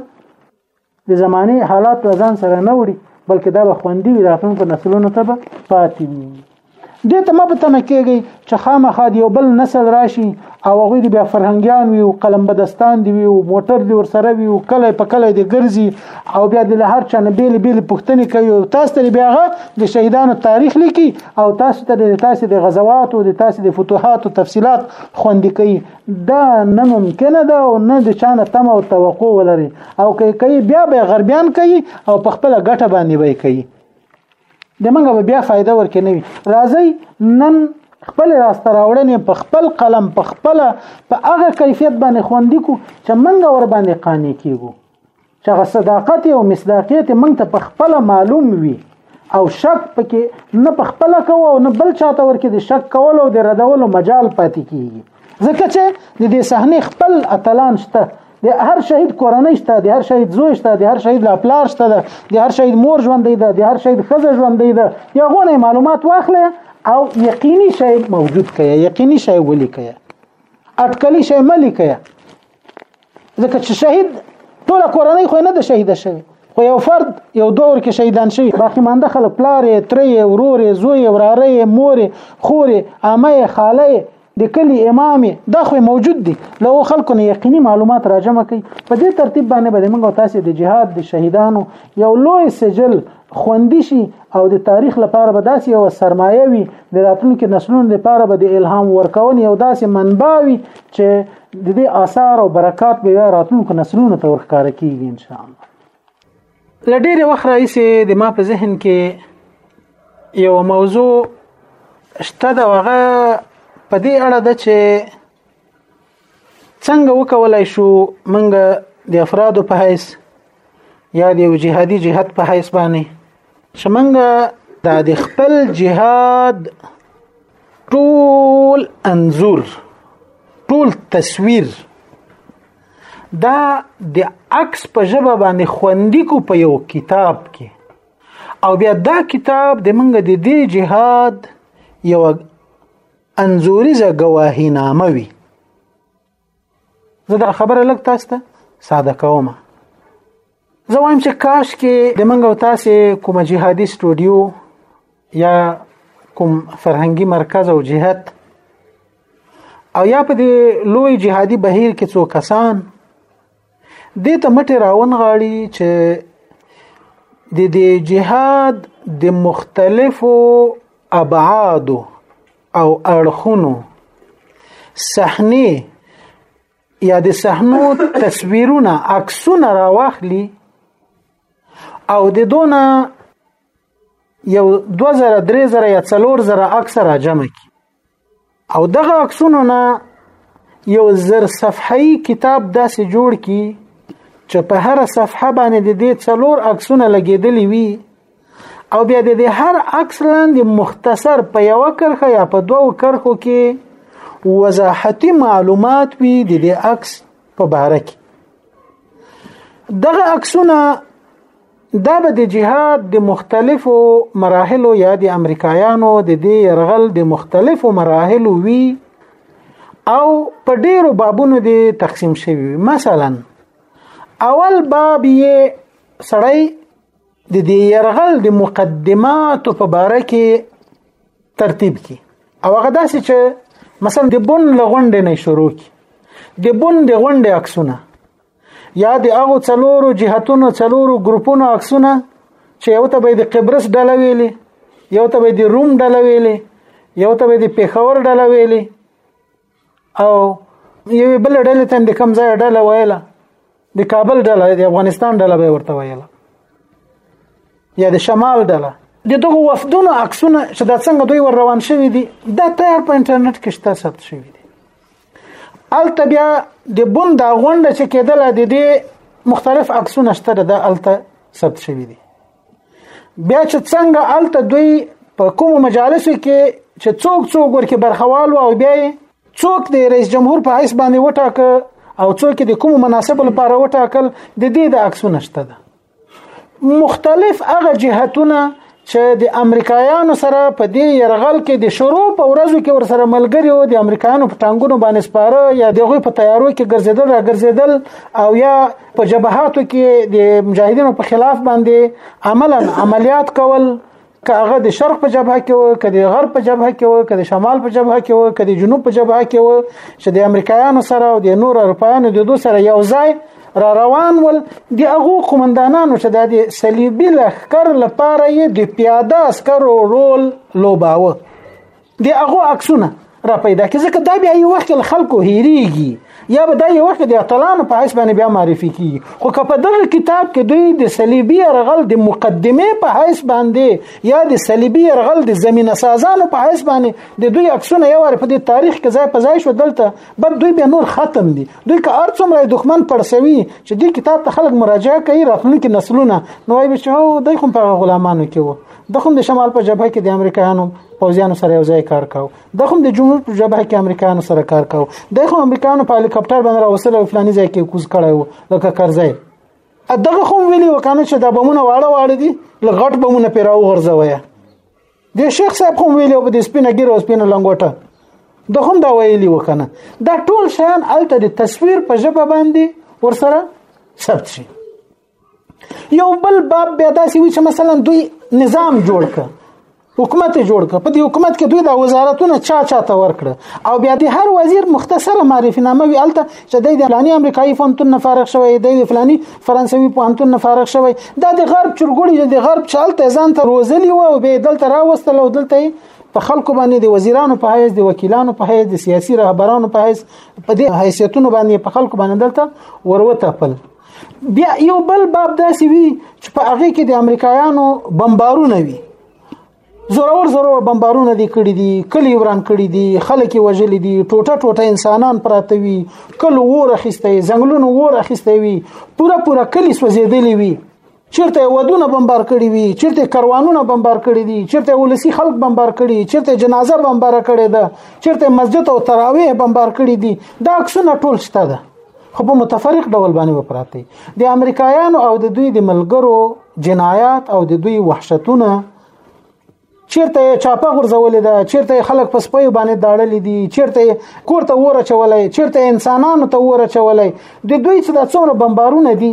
د زمانه حالات له ځان سره نه وړي بلکې دا به خوندي وي راتلونکو نسلونو ته به پاتې وي دې ته مه په تمه کېږئ چې خامخا د یو بل نسل راشي او هغوی د بیا فرهنګیان وي او قلم بدستان دي وي او موټر دي ورسره وي او کلی په کلی دي ګرځي او بیا د له هر چا نه بېلې بېلې پوښتنې کوي او تاسو ته بیا هغه د شهیدانو تاریخ لیکي او تاسو ته د تاسو د غزواتو د تاسو د فتوحاتو تفصیلات خوندي کوي دا نه ممکنه ده او نه د چانه تم او توقع ولري او کوي کوي بیا به غربیان کوي او په خپل ګټه باندې وای کوي د منګه به بیا فائدہ ورکې نه وي راځي نن خپل راسته راوړنې په خپل قلم په خپل په هغه کیفیت باندې خوندې کو چې منګه ور باندې قانع کیږو چې هغه صداقت او مصداقیت موږ ته په خپل معلوم وي او شک پکې نه په خپل کوو او نه بل چاته ورکې د شک کول او د ردولو مجال پاتې کیږي ځکه چې د دې صحنه خپل اتلان شته د هر شهید کورنۍ شته د هر شهید زوی شته د هر شهید لاپلار شته د هر شهید مور ژوندې ده د هر شهید خزه ژوندې ده یا غونه معلومات واخلې او یقیني شی موجود کړي یقیني شی ولیکي اټکلی شی ملي کړي ځکه چې شهید ټول کورنۍ خو نه د شهید شوی خو یو فرد یو دور کې شهیدان شوی باقی مانده خلک پلار یې تر یې ورور یې زوی یې وراره یې مور یې خور یې عامه یې خاله یې د کلی امام دا خو موجود دي له خلکو نه یقیني معلومات راجمه کوي په دې ترتیب باندې به موږ تاسو د جهاد د شهیدانو یو لوی سجل خوندي شي او د تاریخ لپاره به داسې یو سرمایه وي د راتلونکو نسلونو لپاره به د الهام ورکونې یو داسې منبع وي چې د دې آثار او برکات به راتلونکو نسلونو ته ورخاره کیږي ان شاء الله لډیر وخت راځي د ما په ذهن کې یو موضوع شته دا وغه په دې اړه ده چې څنګه وکولای شو منګه د افرادو په حیث یا د یو جهادي جهاد په حیث باندې چې منګه دا د خپل جهاد ټول انظور ټول تصویر دا د عکس په ژبه باندې خوندې کو په یو کتاب کې او بیا دا کتاب د منګ د دې جهاد یو انزوریزه گواهی نامه وی زه دا خبره لږ تاسو ته ساده کوم زه وایم چې کاش کې د منګ او تاسو کوم جهادي سټوډیو یا کوم فرهنګي مرکز او جهاد او یا په دې لوی جهادي بهیر کې څو کسان دې ته مټې راونغاړي چې د دې جهاد د مختلفو ابعاد او اړخونو صحنه یا د صحنو تصویرونه عکسونه راواخلي او د دونه یو 2000 3000 یا 4000 عکس را جمع کی او دغه عکسونو نه یو زر صفحه‌ای کتاب داسې جوړ کی چې په هر صفحه باندې د دې څلور عکسونه لګېدلې وي او بیا د دې هر عکس لاندې مختصر په یو کرخه یا په دوو کرخو کې وضاحتي معلومات وي د دې عکس په باره کې دغه عکسونه دا به د جهاد د مختلفو مراحلو یا د امریکایانو د دې يرغل د مختلفو مراحلو وی او په ډیرو بابونو دی تقسیم شوی مثلا اول باب یې سړی د دې يرغل د مقدمات په باره کې ترتیب کی او هغه داسې چې مثلا د بن لغونډې نه شروع کی د بن د غونډې عکسونه یا د هغو څلورو جهتونو څلورو ګروپونو عکسونه چې یو ته به د قبرس ډله ویلې یو ته به د روم ډله ویلې یو ته به د پیښور ډله ویلې او یو بل ډله ته د کم ځای ډله ویله د کابل ډله د افغانستان ډله به ورته ویله یا د شمال ډله د دغه وفدونو عکسونه چې دا څنګه دوی ور روان شوي دي دا تیار په انټرنیټ کې شته ثبت شوي دي الته بیا د بوم دا غونډه چې کېدل د دې مختلف عکسونه شته د الته ثبت شوی دي بیا چې څنګه الته دوی په کوم مجالس کې چې څوک څوک ورکه برخوال او بیا څوک د رئیس جمهور په حیث باندې وټاکه او څوک د کوم مناسب لپاره وټاکل د دې د عکسونه شته ده مختلف هغه جهتونه چې د امریکایانو سره په دې يرغل کې د شروع په ورځو کې ورسره ملګری او د امریکایانو په ټانګونو باندې سپاره یا دغه په تیارو کې ګرځیدل را ګرځیدل او یا په جبهاتو کې د مجاهدینو په خلاف باندې عملا عملیات کول که هغه د شرق په جبهه کې و که د غرب په جبهه کې و که د شمال په جبهه کې و که د جنوب په جبهه کې و چې د امریکایانو سره او د نور اروپایانو د دوه سره یو ځای را روان ول د هغه قومندانانو چې د صلیبي لخر لپاره یې د پیاده عسکرو رول لوباوه د هغو عکسونه را پیدا کړي ځکه دا بیا یو وخت خلکو هیریږي یا به دا یو وخت د اتلانو په حیث باندې بیا معرفي کیږي خو که په دغه کتاب کې دوی د صلیبي یرغل د مقدمه په حیث باندې یا د صلیبي یرغل د زمينه سازانو په حیث باندې د دوی عکسونه یو ور په دې تاریخ کې ځای په ځای شو دلته بل دوی به نور ختم دي دوی که ارڅومره دښمن پړسوي چې دې کتاب ته خلک مراجعه کوي راتلونکي نسلونه نو وایي چې هو دای کوم په غلامانو کې وو د کوم د شمال په جبهه کې د امریکایانو پوځیانو سره یو ځای کار کاو د کوم د جنوب په جبهه کې امریکایانو سره کار کاو د کوم امریکایانو په هلیکاپټر باندې راوصل او فلاني ځای کې کوز کړی وو لکه کرزی دغه خو ویلی وکانه چې دا بمونه واړه واړه دي لغټ بمونه پیراو غرزوي د شیخ صاحب خو ویلی په دې سپینه ګیر او سپینه لنګوټه د هم دا ویلی وکنه دا ټول شیان الته د تصویر په ژبه باندې ورسره ثبت شي یو بل باب بیا داسې وي چې مثلا دوی نظام جوړ کړ حکومت جوړ کړ په دې حکومت کې دوی د وزارتونو چا چا ته ورکړه او بیا د هر وزیر مختصره معرفي نامه وی الته چې د فلاني امریکایي فونتون نه فارغ شوی دی د فلاني فرانسوي پوهنتون نه فارغ شوی دا د غرب چرګوړي د غرب چالت ځان ته روزلی و او به دلته راوستل او دلته په خلکو باندې د وزیرانو په حیث د وکیلانو په حیث د سیاسي رهبرانو په حیث په دې حیثیتونو باندې په خلکو باندې دلته وروته خپل بیا یو بل باب داسې وي چې په هغه کې د امریکایانو بمبارونه وي زورور زورور بمبارونه دي کړی دي کلی وران کړی دي خلک وژل دي ټوټه ټوټه انسانان پراته وي کله ور اخیسته ځنګلونو ور اخیسته وي پورا پورا کلی سوځېدلی وي چیرته ودونه بمبار کړي وي چیرته کاروانونه بمبار کړي دي چیرته ولسی خلک بمبار کړي چیرته جنازه بمبار کړي ده چیرته مسجد او تراویح بمبار کړي دي دا عکسونه ټول شته ده خو په متفرق ډول باندې وپراته دي د امریکایانو او د دوی د ملګرو جنایات او د دوی وحشتونه چیرته یې چاپه غورځولې ده چیرته یې خلک په سپیو باندې داړلې دي چیرته یې کور ته وره چولې چیرته انسانانو ته وره چولې د دوی چې دا څومره بمبارونه دي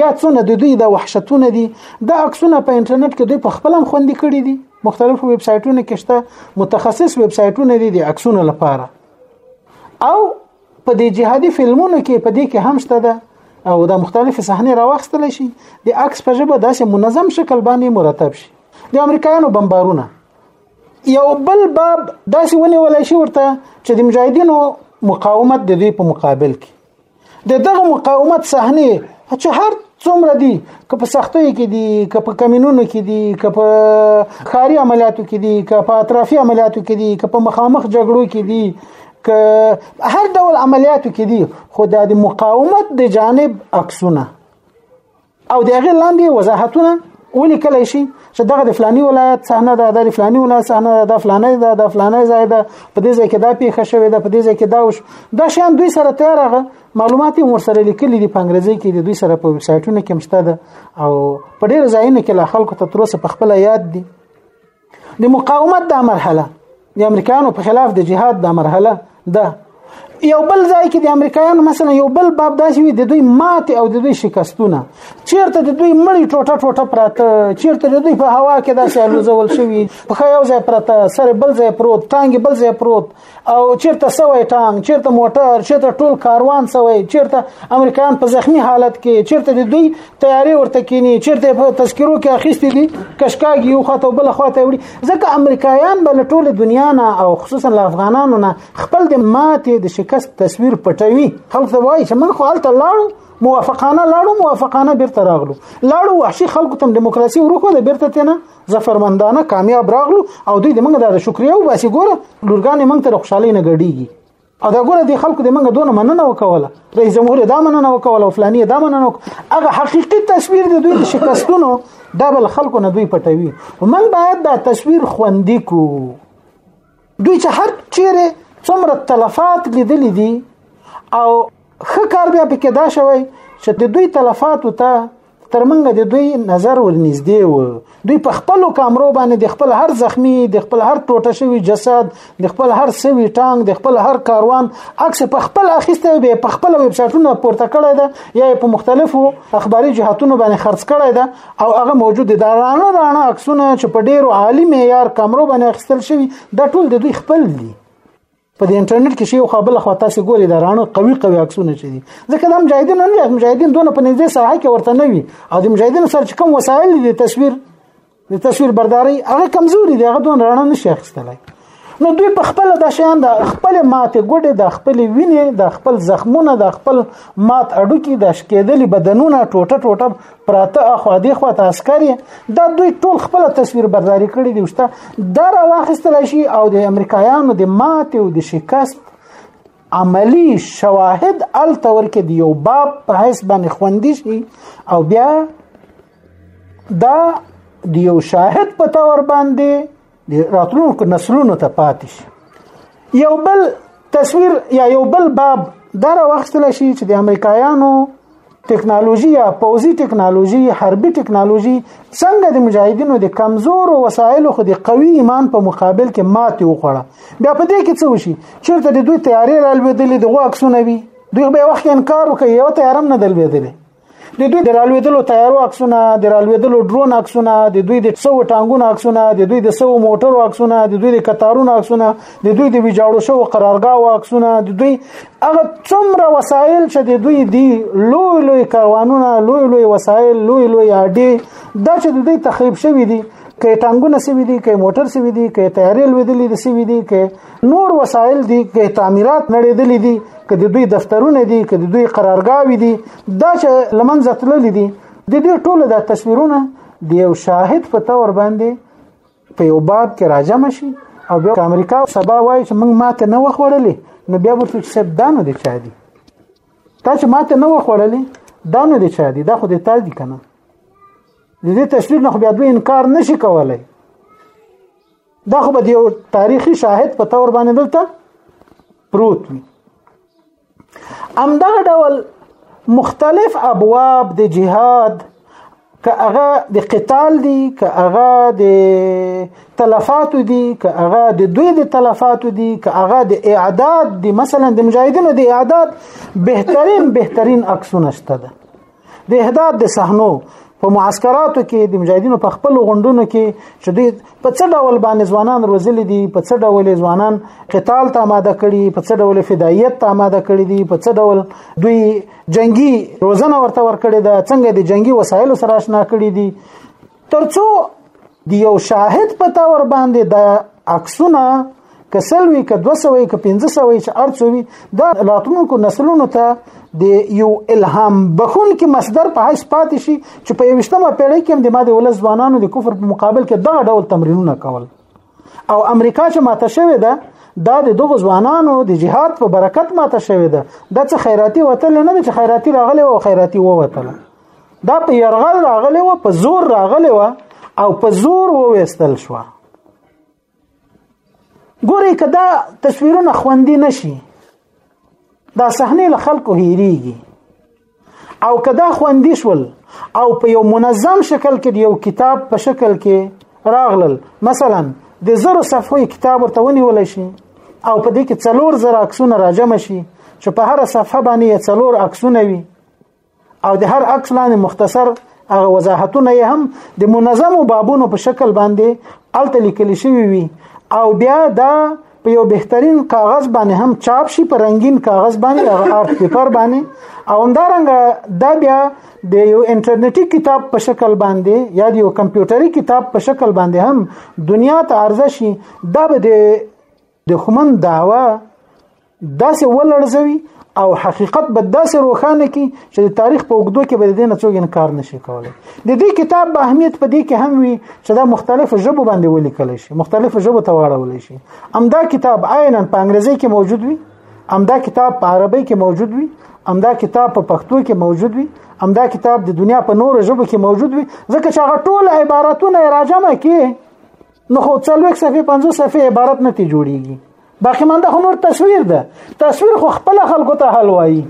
یا څونه د دوی د وحشتونه دي دا عکسونه په انټرنیټ کې دوی په خپل هم خوندې کړي دي مختلفو ویب سایټونو کې شته متخصص ویب سایټونه دي د عکسونو لپاره او په دې جهادي فلمونو کې په دې کې هم شته ده او د مختلفې صحنې راوخستل شي د عکس په ژبه داسې منظم شکل باندې مرتب شي د امریکایانو بمبارونه یو بل باب داسې ونیول شي ورته چې د مجاهدینو مقاومت د دوی په مقابل کې د دغه مقاومت صحنې چې هر څومره دي که په سختۍ کې دي که په کمینونو کې دي که په خاري عملیاتو کې دي که په اطرافي عملیاتو کې دي که په مخامخ جګړو کې دي که هر ډول عملیاتو کې دي خو د مقاومت د جانب عکسونه او د هغه لاندې وضاحتونه ولي کله شي چې دغه د فلاني ولایت صحنه ده د فلاني ولایت صحنه ده د فلاني ده د فلاني ځای ده په دې ځای کې دا پیښه شوې ده په دې ځای کې دا وش دا شان دوی سره تیار هغه معلومات هم ورسره لیکلي دي په انګریزي کې د دوی سره په ویب سایټونو کې مشته ده او په ډېر ځایونو کې لا خلکو ته تر اوسه په خپل یاد دي د مقاومت دا مرحله د امریکایانو په خلاف د جهاد دا مرحله ده یو بل ځای کې د امریکایانو مثلا یو بل باب داسې وي د دوی مات او د دوی شکستونه چیرته د دوی مړی ټوټه ټوټه پراته چیرته د دوی په هوا کې داسې الوزول شوی په یو ځای پراته سره بل ځای پروت تانګ بل ځای پروت او چیرته سوی ټانګ چیرته موټر چیرته ټول کاروان سوی چیرته امریکایان په زخمی حالت کې چیرته د دوی تیاری ورته کینی چیرته په تذکرو کې اخیستې دي کشکاګي یو خاطر بل خاطر وړي ځکه امریکایان بل ټول دنیا نه او خصوصا له افغانانو نه خپل د ماتې د شکست تصویر پټوي خلک ته وایي چې من خو حالت لاړو موافقانه لاړو موافقانه بیرته راغلو لاړو وحشي خلکو تم دیموکراسي ورکو د بیرته تنه زفرمندانه کامیاب راغلو او دوی د منګه د شکریا او باسي ګوره لورګانې منګ ته خوشحالي نه ګډيږي او دا ګوره د خلکو د منګه دونه مننه وکوله رئیس جمهور دا مننه وکوله او فلانی دا مننه وکوله هغه حقیقي تصویر د دوی د شکستونو دا بل خلکو نه دوی پټوي ومن باید دا تصویر خوندي کو دوی چې هر چیرې څومره تلفات لیدلې دي او خه کار بیا پکې دا شوی چې د دوی تلفات ته تر منګ د دوی نظر ورنږدې و دوی په خپل کامرو باندې د خپل هر زخمی د خپل هر ټوټه شوی جسد د خپل هر سوي ټانګ د خپل هر کاروان عکس په خپل اخیسته به په خپل ویب سایټونو پورته کړی دا یا په مختلفو اخباري جهاتونو باندې خرڅ کړی دا او هغه موجود دي دا رانه رانه عکسونه چې په ډیرو عالی معیار کمرو باندې اخیستل شوی دا ټول د دوی خپل دي په دې انټرنیټ کې شی خو بل خو تاسو ګوري دا رانه قوي قوي عکسونه چي دي ځکه د مجاهدین نه دي مجاهدین دونه په نږدې ساحه کې ورته نه وي او د مجاهدین سره چې کوم وسایل دي تصویر د تصویر برداري هغه کمزوري دي هغه دونه رانه نشي اخیستلای نو دوی په خپل د شیان د خپل ماته ګډه د خپل وینې د خپل زخمونه د خپل مات اډوکی د شکېدلې بدنونه ټوټه ټوټه پراته اخو دی خو تاسکري دا دوی ټول خپل تصویر برداری کړی دی وسته دا راوخستل شي او د امریکایانو د ماته او د شکست عملی شواهد ال تور کې دی یو باب په حساب باندې خوندي شي او بیا دا د یو شاهد په تور باندې د راتلونکو نسلونو ته پاتې شي یو بل تصویر یا یو بل باب دا راوخستل شي چې د امریکایانو ټکنالوژي یا پوزي ټکنالوژي حربي ټکنالوژي څنګه د مجاهدینو د کمزور وسایلو خو د قوي ایمان په مقابل کې ماتې وخوړه بیا په دې کې څه وشي چیرته د دوی تیارې رالوېدلې د غوا عکسونه وي دوی به وخت انکار وکړي یو تیارم نه دلوېدلې د دوی د رالوېدلو تیارو عکسونه د رالوېدلو ډرون عکسونه د دوی د څو ټانګونو عکسونه د دوی د څو موټرو عکسونه د دوی د کتارونو عکسونه د دوی د ویجاړو شوو قرارګاو عکسونه د دوی هغه څومره وسایل چې د دوی دی لوی لوی کاروانونه لوی لوی وسایل لوی لوی اډې دا چې د دوی تخریب شوي دي کې ټانګونه سوي دي کې موټر سوي دي کې تیارې لوېدلې دي سوي دي کې نور وسایل دي که تعمیرات نړېدلې دي که د دوی دفترونه دي که د دوی قرارګاوي دي دا چې لمنځه تللې دي د دوی ټول د تصویرونه د یو شاهد په تور باندې په یو باب کې راجم شي او بیا امریکا سبا وایي چې موږ ماته نه وخوړلې نو بیا ورته چې سب دانو دي چا دي تا چې ماته نه وخوړلې دانو دي چا دي دا خو دې تا دي کنه د دې تشریح نه خو بیا دوی انکار نشي کولای دا خو به د یو تاریخي شاهد په تور باندې دلته پروت وي همدغه ډول مختلف ابواب د جهاد که هغه د قتال دي که هغه د تلفات دي که هغه د دوی د تلفات دي که هغه د اعداد دي مثلا د مجاهدینو د اعداد بهترین بهترین عکسونه شته ده د احداد د صحنو په معسكراتو کې د مجاهدینو په خپل غونډونو کې چې دوی په څه ډول باندې ځوانان روزلي دي په څه ډول ځوانان قتال ته آماده کړي په څه ډول فدایت ته آماده کړي دي په څه ډول دوی جنگي روزنه ورته ورکړي ده څنګه د جنگي وسایلو سره آشنا کړي دي ترڅو د یو شاهد په تور باندې د عکسونه کسل وی ک 200 وی ک 1500 وی چې ارڅوي دا راتلونکو نسلونو ته د یو الهام بخون کې مصدر په حیث پاتې شي چې په 20مه پیړۍ کې د ماده ولز ځوانانو د کفر په مقابل کې دغه ډول تمرینونه کول او امریکا چې ماته شوې ده دا د دغه ځوانانو د جهاد په برکت ماته شوې ده د څه خیراتي وتل نه چې خیراتي راغلی او خیراتي ووتله دا په يرغل راغلی و په زور راغلی و او په زور وويستل شو ګوري که دا تصویرونه خوندي نشي دا صحنه له خلکو هیریږي او که دا خوندي شول او په یو منظم شکل کې یو کتاب په شکل کې راغلل مثلا د زرو صفحې کتاب ورته ونیول شي او په دې کې څلور زره عکسونه راجمع شي چې په هر صفحه باندې څلور عکسونه وي او د هر عکس لاندې مختصر هغه وضاحتونه یې هم د منظمو بابونو په شکل باندې الته لیکل شوی وي او بیا دا په یو بهترین کاغذ باندې هم چاپ شي په رنگین کاغذ باندې هغه آرت پیپر باندې او همدارنګه دا بیا د یو انټرنیټي کتاب په شکل باندې یا د یو کمپیوټري کتاب په شکل باندې هم دنیا ته عرضه شي دا به د دښمن دعوا داسې ولړزوي او حقیقت به داسې روښانه کی چې د تاریخ په اوږدو کې به د دې نه څوک انکار نشي کولای د دې کتاب به اهمیت په دې کې هم وي چې دا مختلفو ژبو باندې ولیکل شي مختلفو ژبو ته واړول شي امدا کتاب عینا په انګریزي کې موجود وي امدا کتاب په عربي کې موجود وي امدا کتاب په پښتو کې موجود وي امدا کتاب د دنیا په نورو ژبو کې موجود وي ځکه چې هغه ټول عبارتونه راجمه کې نو خو څلوېک صفحې پنځو صفحې عبارت نه تی جوړیږي باقی مانده خو نور تصویر ده تصویر خو خپل خلکو ته حل وایي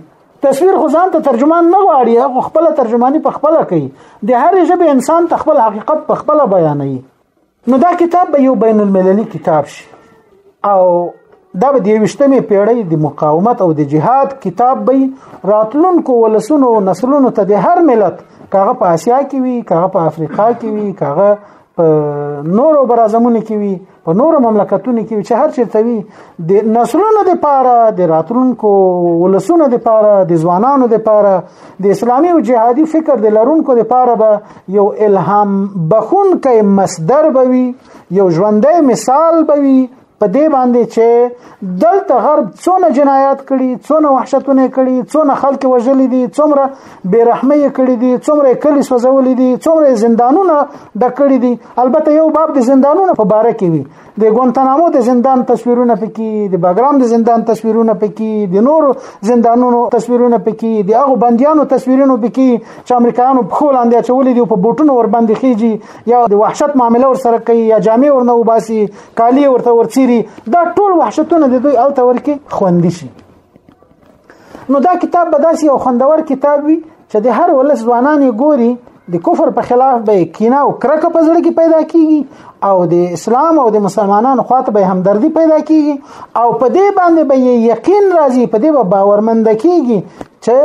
تصویر خو ځان ته ترجمان نه غواړي هغه خپل ترجمانی په خپل کوي د هر ژبه انسان ته خپل حقیقت په خپل بیانوي نو دا کتاب به یو بین المللي کتاب شي او دا به د 20مې پیړۍ د مقاومت او د جهاد کتاب به راتلونکو ولسونو او نسلونو ته د هر ملت کاغه په اسیا کې وي کاغه په افریقا کې وي کاغه په نورو برازمونو کې وي په نورو مملکتونو کې چې هر چیرته وي د نسلونو د پاره د راتلونکو ولسونو د پاره د ځوانانو د پاره د اسلامي او جهادي فکر د لرونکو د پاره به یو الهام بخون کې مصدر بوي یو ژوندۍ مثال بوي په دې باندې چې دلته غرب څونه جنایات کړي څونه وحشتونه کړي څونه خلک وژلي دي څومره بیرحمي کړي دي څومره کلی سوځولي دي څومره زندانونه ډکړي دي البته یو باب د زندانونو په باره کې وي د ګونتنامو د زندان تصویرونه پکې د باګرام د زندان تصویرونه پکې د نور زندانونو تصویرونه پکې د هغه بنديانو تصویرونه پکې چې امریکایانو په خول اندیا چولې دي په بوټونو ور باندې خيږي یا د وحشت معاملې ور سره کوي یا جامې ورنه وباسي کالی ورته ورچيري دا ټول وحشتونه د دوی الته ورکی خوندي شي نو دا کتاب به داسې یو خوندور کتاب وي چې د هر ولس ځوانان ګوري د کفر په خلاف به کینه او کرکه په زړه کې پیدا کیږي او د اسلام او د مسلمانانو خواته به همدردی پیدا کیږي او په دې باندې به یقین راځي په دې به باورمند کیږي چې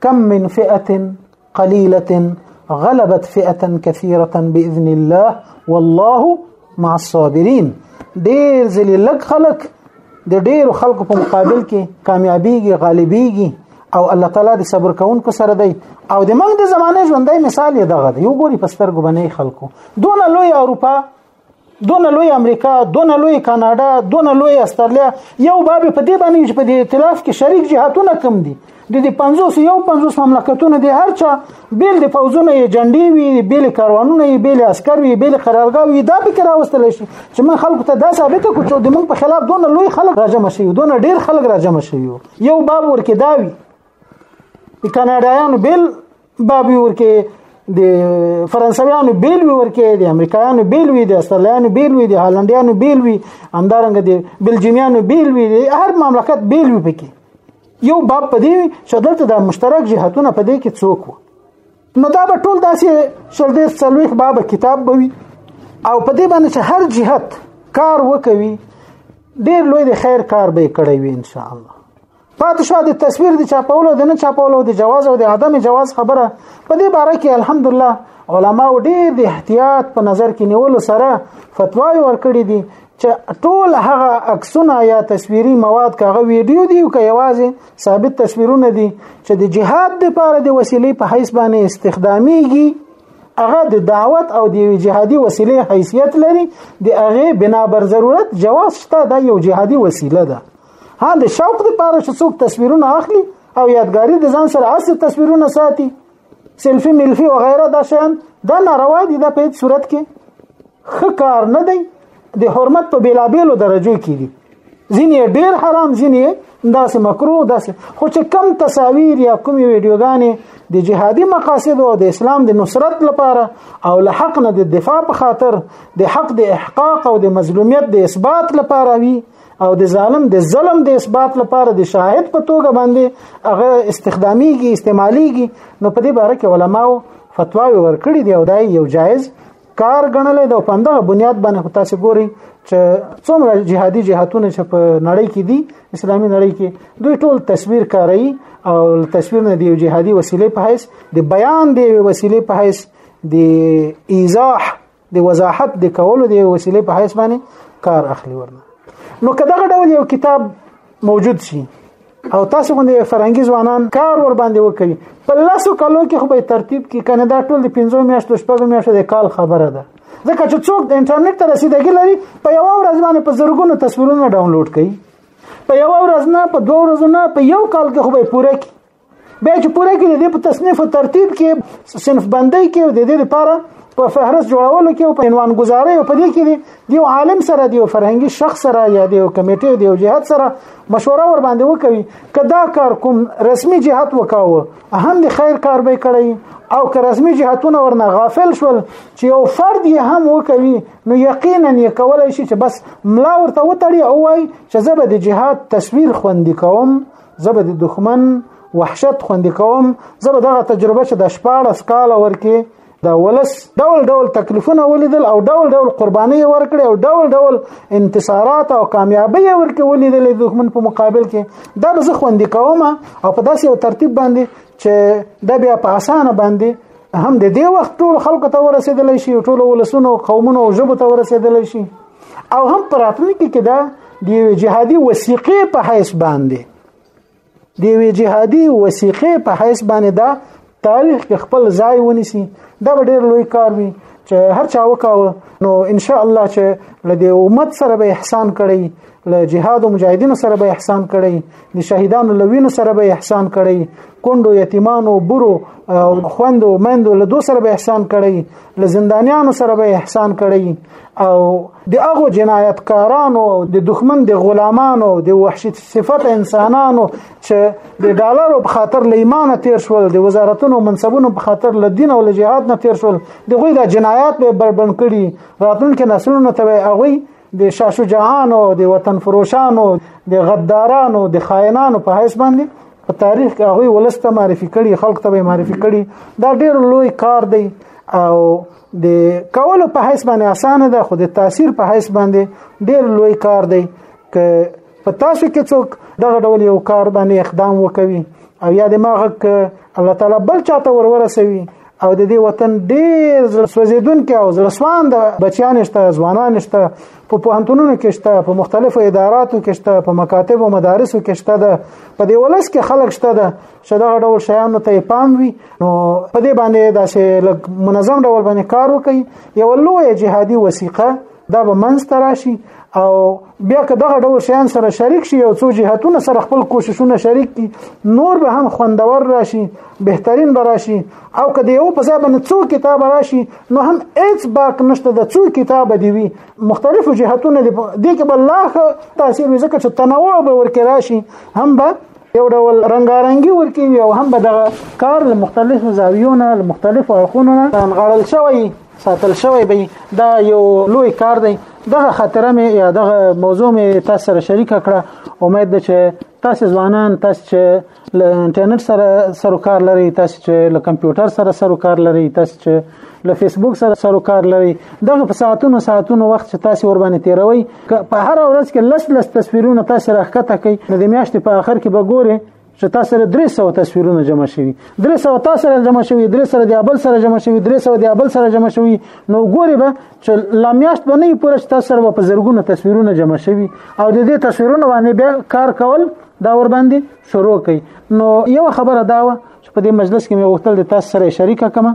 كم من فئة قليلة غلبت فئة كثيرة بإذن الله والله مع الصابرين دير زلي لك خلق د ډیرو خلکو په مقابل کې کامیابیږي غالبیږي او الله تعالی د صبر کوونکو سره دی او د موږ د زمانه ژوندۍ مثال یې دغه دی یو ګوري پستر ګبنې خلکو دون لوی اروپا دونه لوی امریکا دونه لوی کاناډا دونه لوی استرالیا یو باب په دې باندې چې په دې ائتلاف کې شریک جهاتونه کم دي د دې 50 یو 50 مملکتونه د هر چا بیل د فوزونه ایجنډي وي بیل کاروانونه وي بیل عسكر وي بیل قرارګاه وي دا به کرا وستل شي چې من خلکو ته دا ثابت کو چې د موږ په خلاف دونه لوی خلک راجم شي دونه ډیر خلک راجم شي یو باب ورکې دا وي د کاناډایانو بیل باب ورکه د فرانسویانو بیل وی ورکه د امریکایانو بیل وی د استرالیانو بیل وی د هالندیانو بیل وی همدارنګ د بلجیمیانو بیل وی هر مملکت بیل وی پکې یو باب پدې چې دلته د مشترک جهاتونه پدې کې څوک وو نو دا به ټول داسې شل دیر څلويخ باب کتاب بوي او په دې باندې چې هر جهت کار وکوي ډیر لوی د خیر کار به کړی وي ان شاء الله پاتې شو د تصویر د چاپولو د نه چاپولو د جواز او د عدم جواز خبره په دې باره کې الحمدلله علما ډېر د احتیاط په نظر کې نیولو سره فتواوې ورکړې دي چې ټول هغه عکسونه یا تصویري مواد کاغه ویډیو دی او که یوازې ثابت تصویرونه دي چې د جهاد لپاره د وسیلې په حیث باندې استخدامیږي هغه د دعوت او د جهادي وسیلې حیثیت لري د هغه بنا بر ضرورت جواز شته دا یو جهادي وسیله ده ها د شوق لپاره چې څوک تصویرونه اخلي او یادګاری د ځان سره اصل تصویرونه ساتي سیلفي ملفي او غیره دا شیان دا ناروا دي دا په هیڅ صورت کې ښه کار نه دی د حرمت په بیلابیلو درجو کې دي ځینې ډیر حرام ځینې داسې مکروه داسې خو چې کم تصاویر یا کوم ویډیوګانې د جهادي مقاصد او د اسلام د نصرت لپاره او له حق نه د دفاع په خاطر د حق د احقاق او د مظلومیت د اثبات لپاره وي او د ظالم د ظلم د اثبات لپاره د شاهد په توګه باندې هغه استخدامیږي استعمالیږي نو په دې باره کې علماو فتواوی ورکړي دی او دا یو جایز کار غنل دی او په همدغه بنیاد باندې تاسو ګوري چې څومره جهادي جهاتونه چې په نړۍ کې دي اسلامي نړۍ کې دوی ټول تصویر کاروي او تصویر نه دی جهادي وسیله په حیث د بیان دی وسیله په حیث د ایزاح د وضاحت د کولو د وسیلې په حیث باندې کار اخلي ورنه نو کداغه ډول یو کتاب موجود شي او تاسو باندې فرنګي ځوانان کار ور باندې وکړي په لاسو کلو کې خو به ترتیب کې کنه دا ټول د 15 میاشتو شپږ میاشتو د کال خبره ده ځکه چې څوک د انټرنیټ ته رسیدګي لري په یو ورځ باندې په زرګونو تصویرونه ډاونلوډ کوي په یو ورځ نه په دوه ورځو نه په یو کال کې خو به پوره کی بیا چې پوره کې د دې په تصنیف او ترتیب کې صنف بندۍ کې د دې لپاره په فهرست جوړولو کې او په عنوان گزاري او په دې کې دی یو عالم سره دی یو فرهنګي شخص سره یا دی یو کمیټه دی یو جهات سره مشوره ور باندې وکوي کدا کار کوم رسمي جهات وکاوه هم د خیر کار به کړی او که رسمي جهاتونه ورنه غافل شول چې یو فرد یې هم وکوي نو یقینا یې کولای شي چې بس ملا ورته وتړي او وای چې زه به د جهاد تصویر خوندې کوم زه به د دښمن وحشت خوندې کوم زه به دغه تجربه چې د شپاړس کاله ورکې د ولس ډول ډول تکلیفونه ولیدل او ډول ډول قرباني ورکړي او ډول ډول انتصارات او کامیابی ورکړي ولیدل د دښمن په مقابل کې دا به زه خوندې کوم او په داسې یو ترتیب باندې چې دا بیا په اسانه باندې هم د دې وخت ټول خلکو ته ورسېدلی شي ټول ولسونو قومونو او ژبو ته ورسېدلی شي او هم پر راتلونکي کې دا د یوې جهادي وثیقې په حیث باندې د یوې جهادي وثیقې په حیث باندې دا تاریخ کې خپل ځای ونیسي دا به ډېر لوی کار وي چې هر چا وکاوه نو ان شاء الله چې لدې امت سره به احسان کړي له جهاد او مجاهدینو سره به احسان کړي د شهیدانو لوینو سره به احسان کړی کندو یتیمانو برو خوندو مندو له دو سره به احسان کړی له زندانیانو سره به احسان کړی او د هغه جنایتکارانو او د دښمن د غلامانو د وحشي صفت انسانانو چې د ډالرو په خاطر له ایمانه تیر شول د وزارتونو منصبونو په خاطر له دین او له جهاد نه تیر شول د غوی د جنایات به بربند کړي راتلونکي نسلونو ته هغه د شاشوجهانو د وطن فروشانو د غدارانو د خاینانو په حیث باندې په تاریخ کې هغه ولسته معرفي کړي خلق ته معرفي کړي دا ډیر لوی کار دی او د کولو په حیث باندې اسانه ده خو د تاثیر په حیث باندې ډیر لوی کار دی که په تاسو کې څوک دغه ډول یو کار باندې اقدام وکوي او یا د ماغه الله تعالی بل چاته ورورسوي او د دې وطن ډیر زړه سوځیدونکو او زړه سوان د بچیان شته ځوانان شته په پوهنتونونو کې شته په مختلفو اداراتو کې شته په مکاتب او مدارسو کې شته ده په دې ولس کې خلک شته ده چې دا ډول شیانو ته پام وي نو په دې باندې دا چې منظم ډول باندې کار وکړي یو لوی جهادي وسیقه دا به منځ ته راشي او بیا که دغه ډول شیان سره شریک شي او څو جهتونه سره خپل کوششونه شریک کی نور به هم خوندور راشي بهترین به راشي او که د یو په ځای باندې څو کتاب راشي نو هم هیڅ باک نشته د څو کتاب دی وي مختلفو جهتونه دی د کې بل لا تاثیر ځکه چې تنوع به ورکه راشي هم به یو ډول رنگارنګي ورکی او هم به دغه کار له مختلفو زاویو نه له مختلفو اړخونو نه انغړل شوی ساتل شوی دی دا یو لوی کار دی دغه خاطره مې یا دغه موضوع مې تاسو سره شریک کړه امید ده چې تاسو ځوانان تاسو چې له انټرنیټ سره سروکار لري تاسو چې له کمپیوټر سره سروکار لري تاسو چې له فیسبوک سره سروکار لري دغه په ساعتونو ساعتونو وخت چې تاسو ور باندې تیروي په هر ورځ کې لس لس تصویرونه تاسو راخته کوي نو د میاشتې په آخر کې به ګوري چې تاسو سره 300 تصویرونه جمع شوي 300 تاسو سره جمع شوي 300 د ابل سره جمع شوي 300 د ابل سره جمع شوي نو ګوري به چې لامیاشت باندې پوره تاسو سره په زرګونو تصویرونه جمع شوي او د دې تصویرونو باندې بیا کار کول دا ور باندې شروع کړي نو یو خبره دا و چې په دې مجلس کې مې وختل د تاسو سره شریکه کما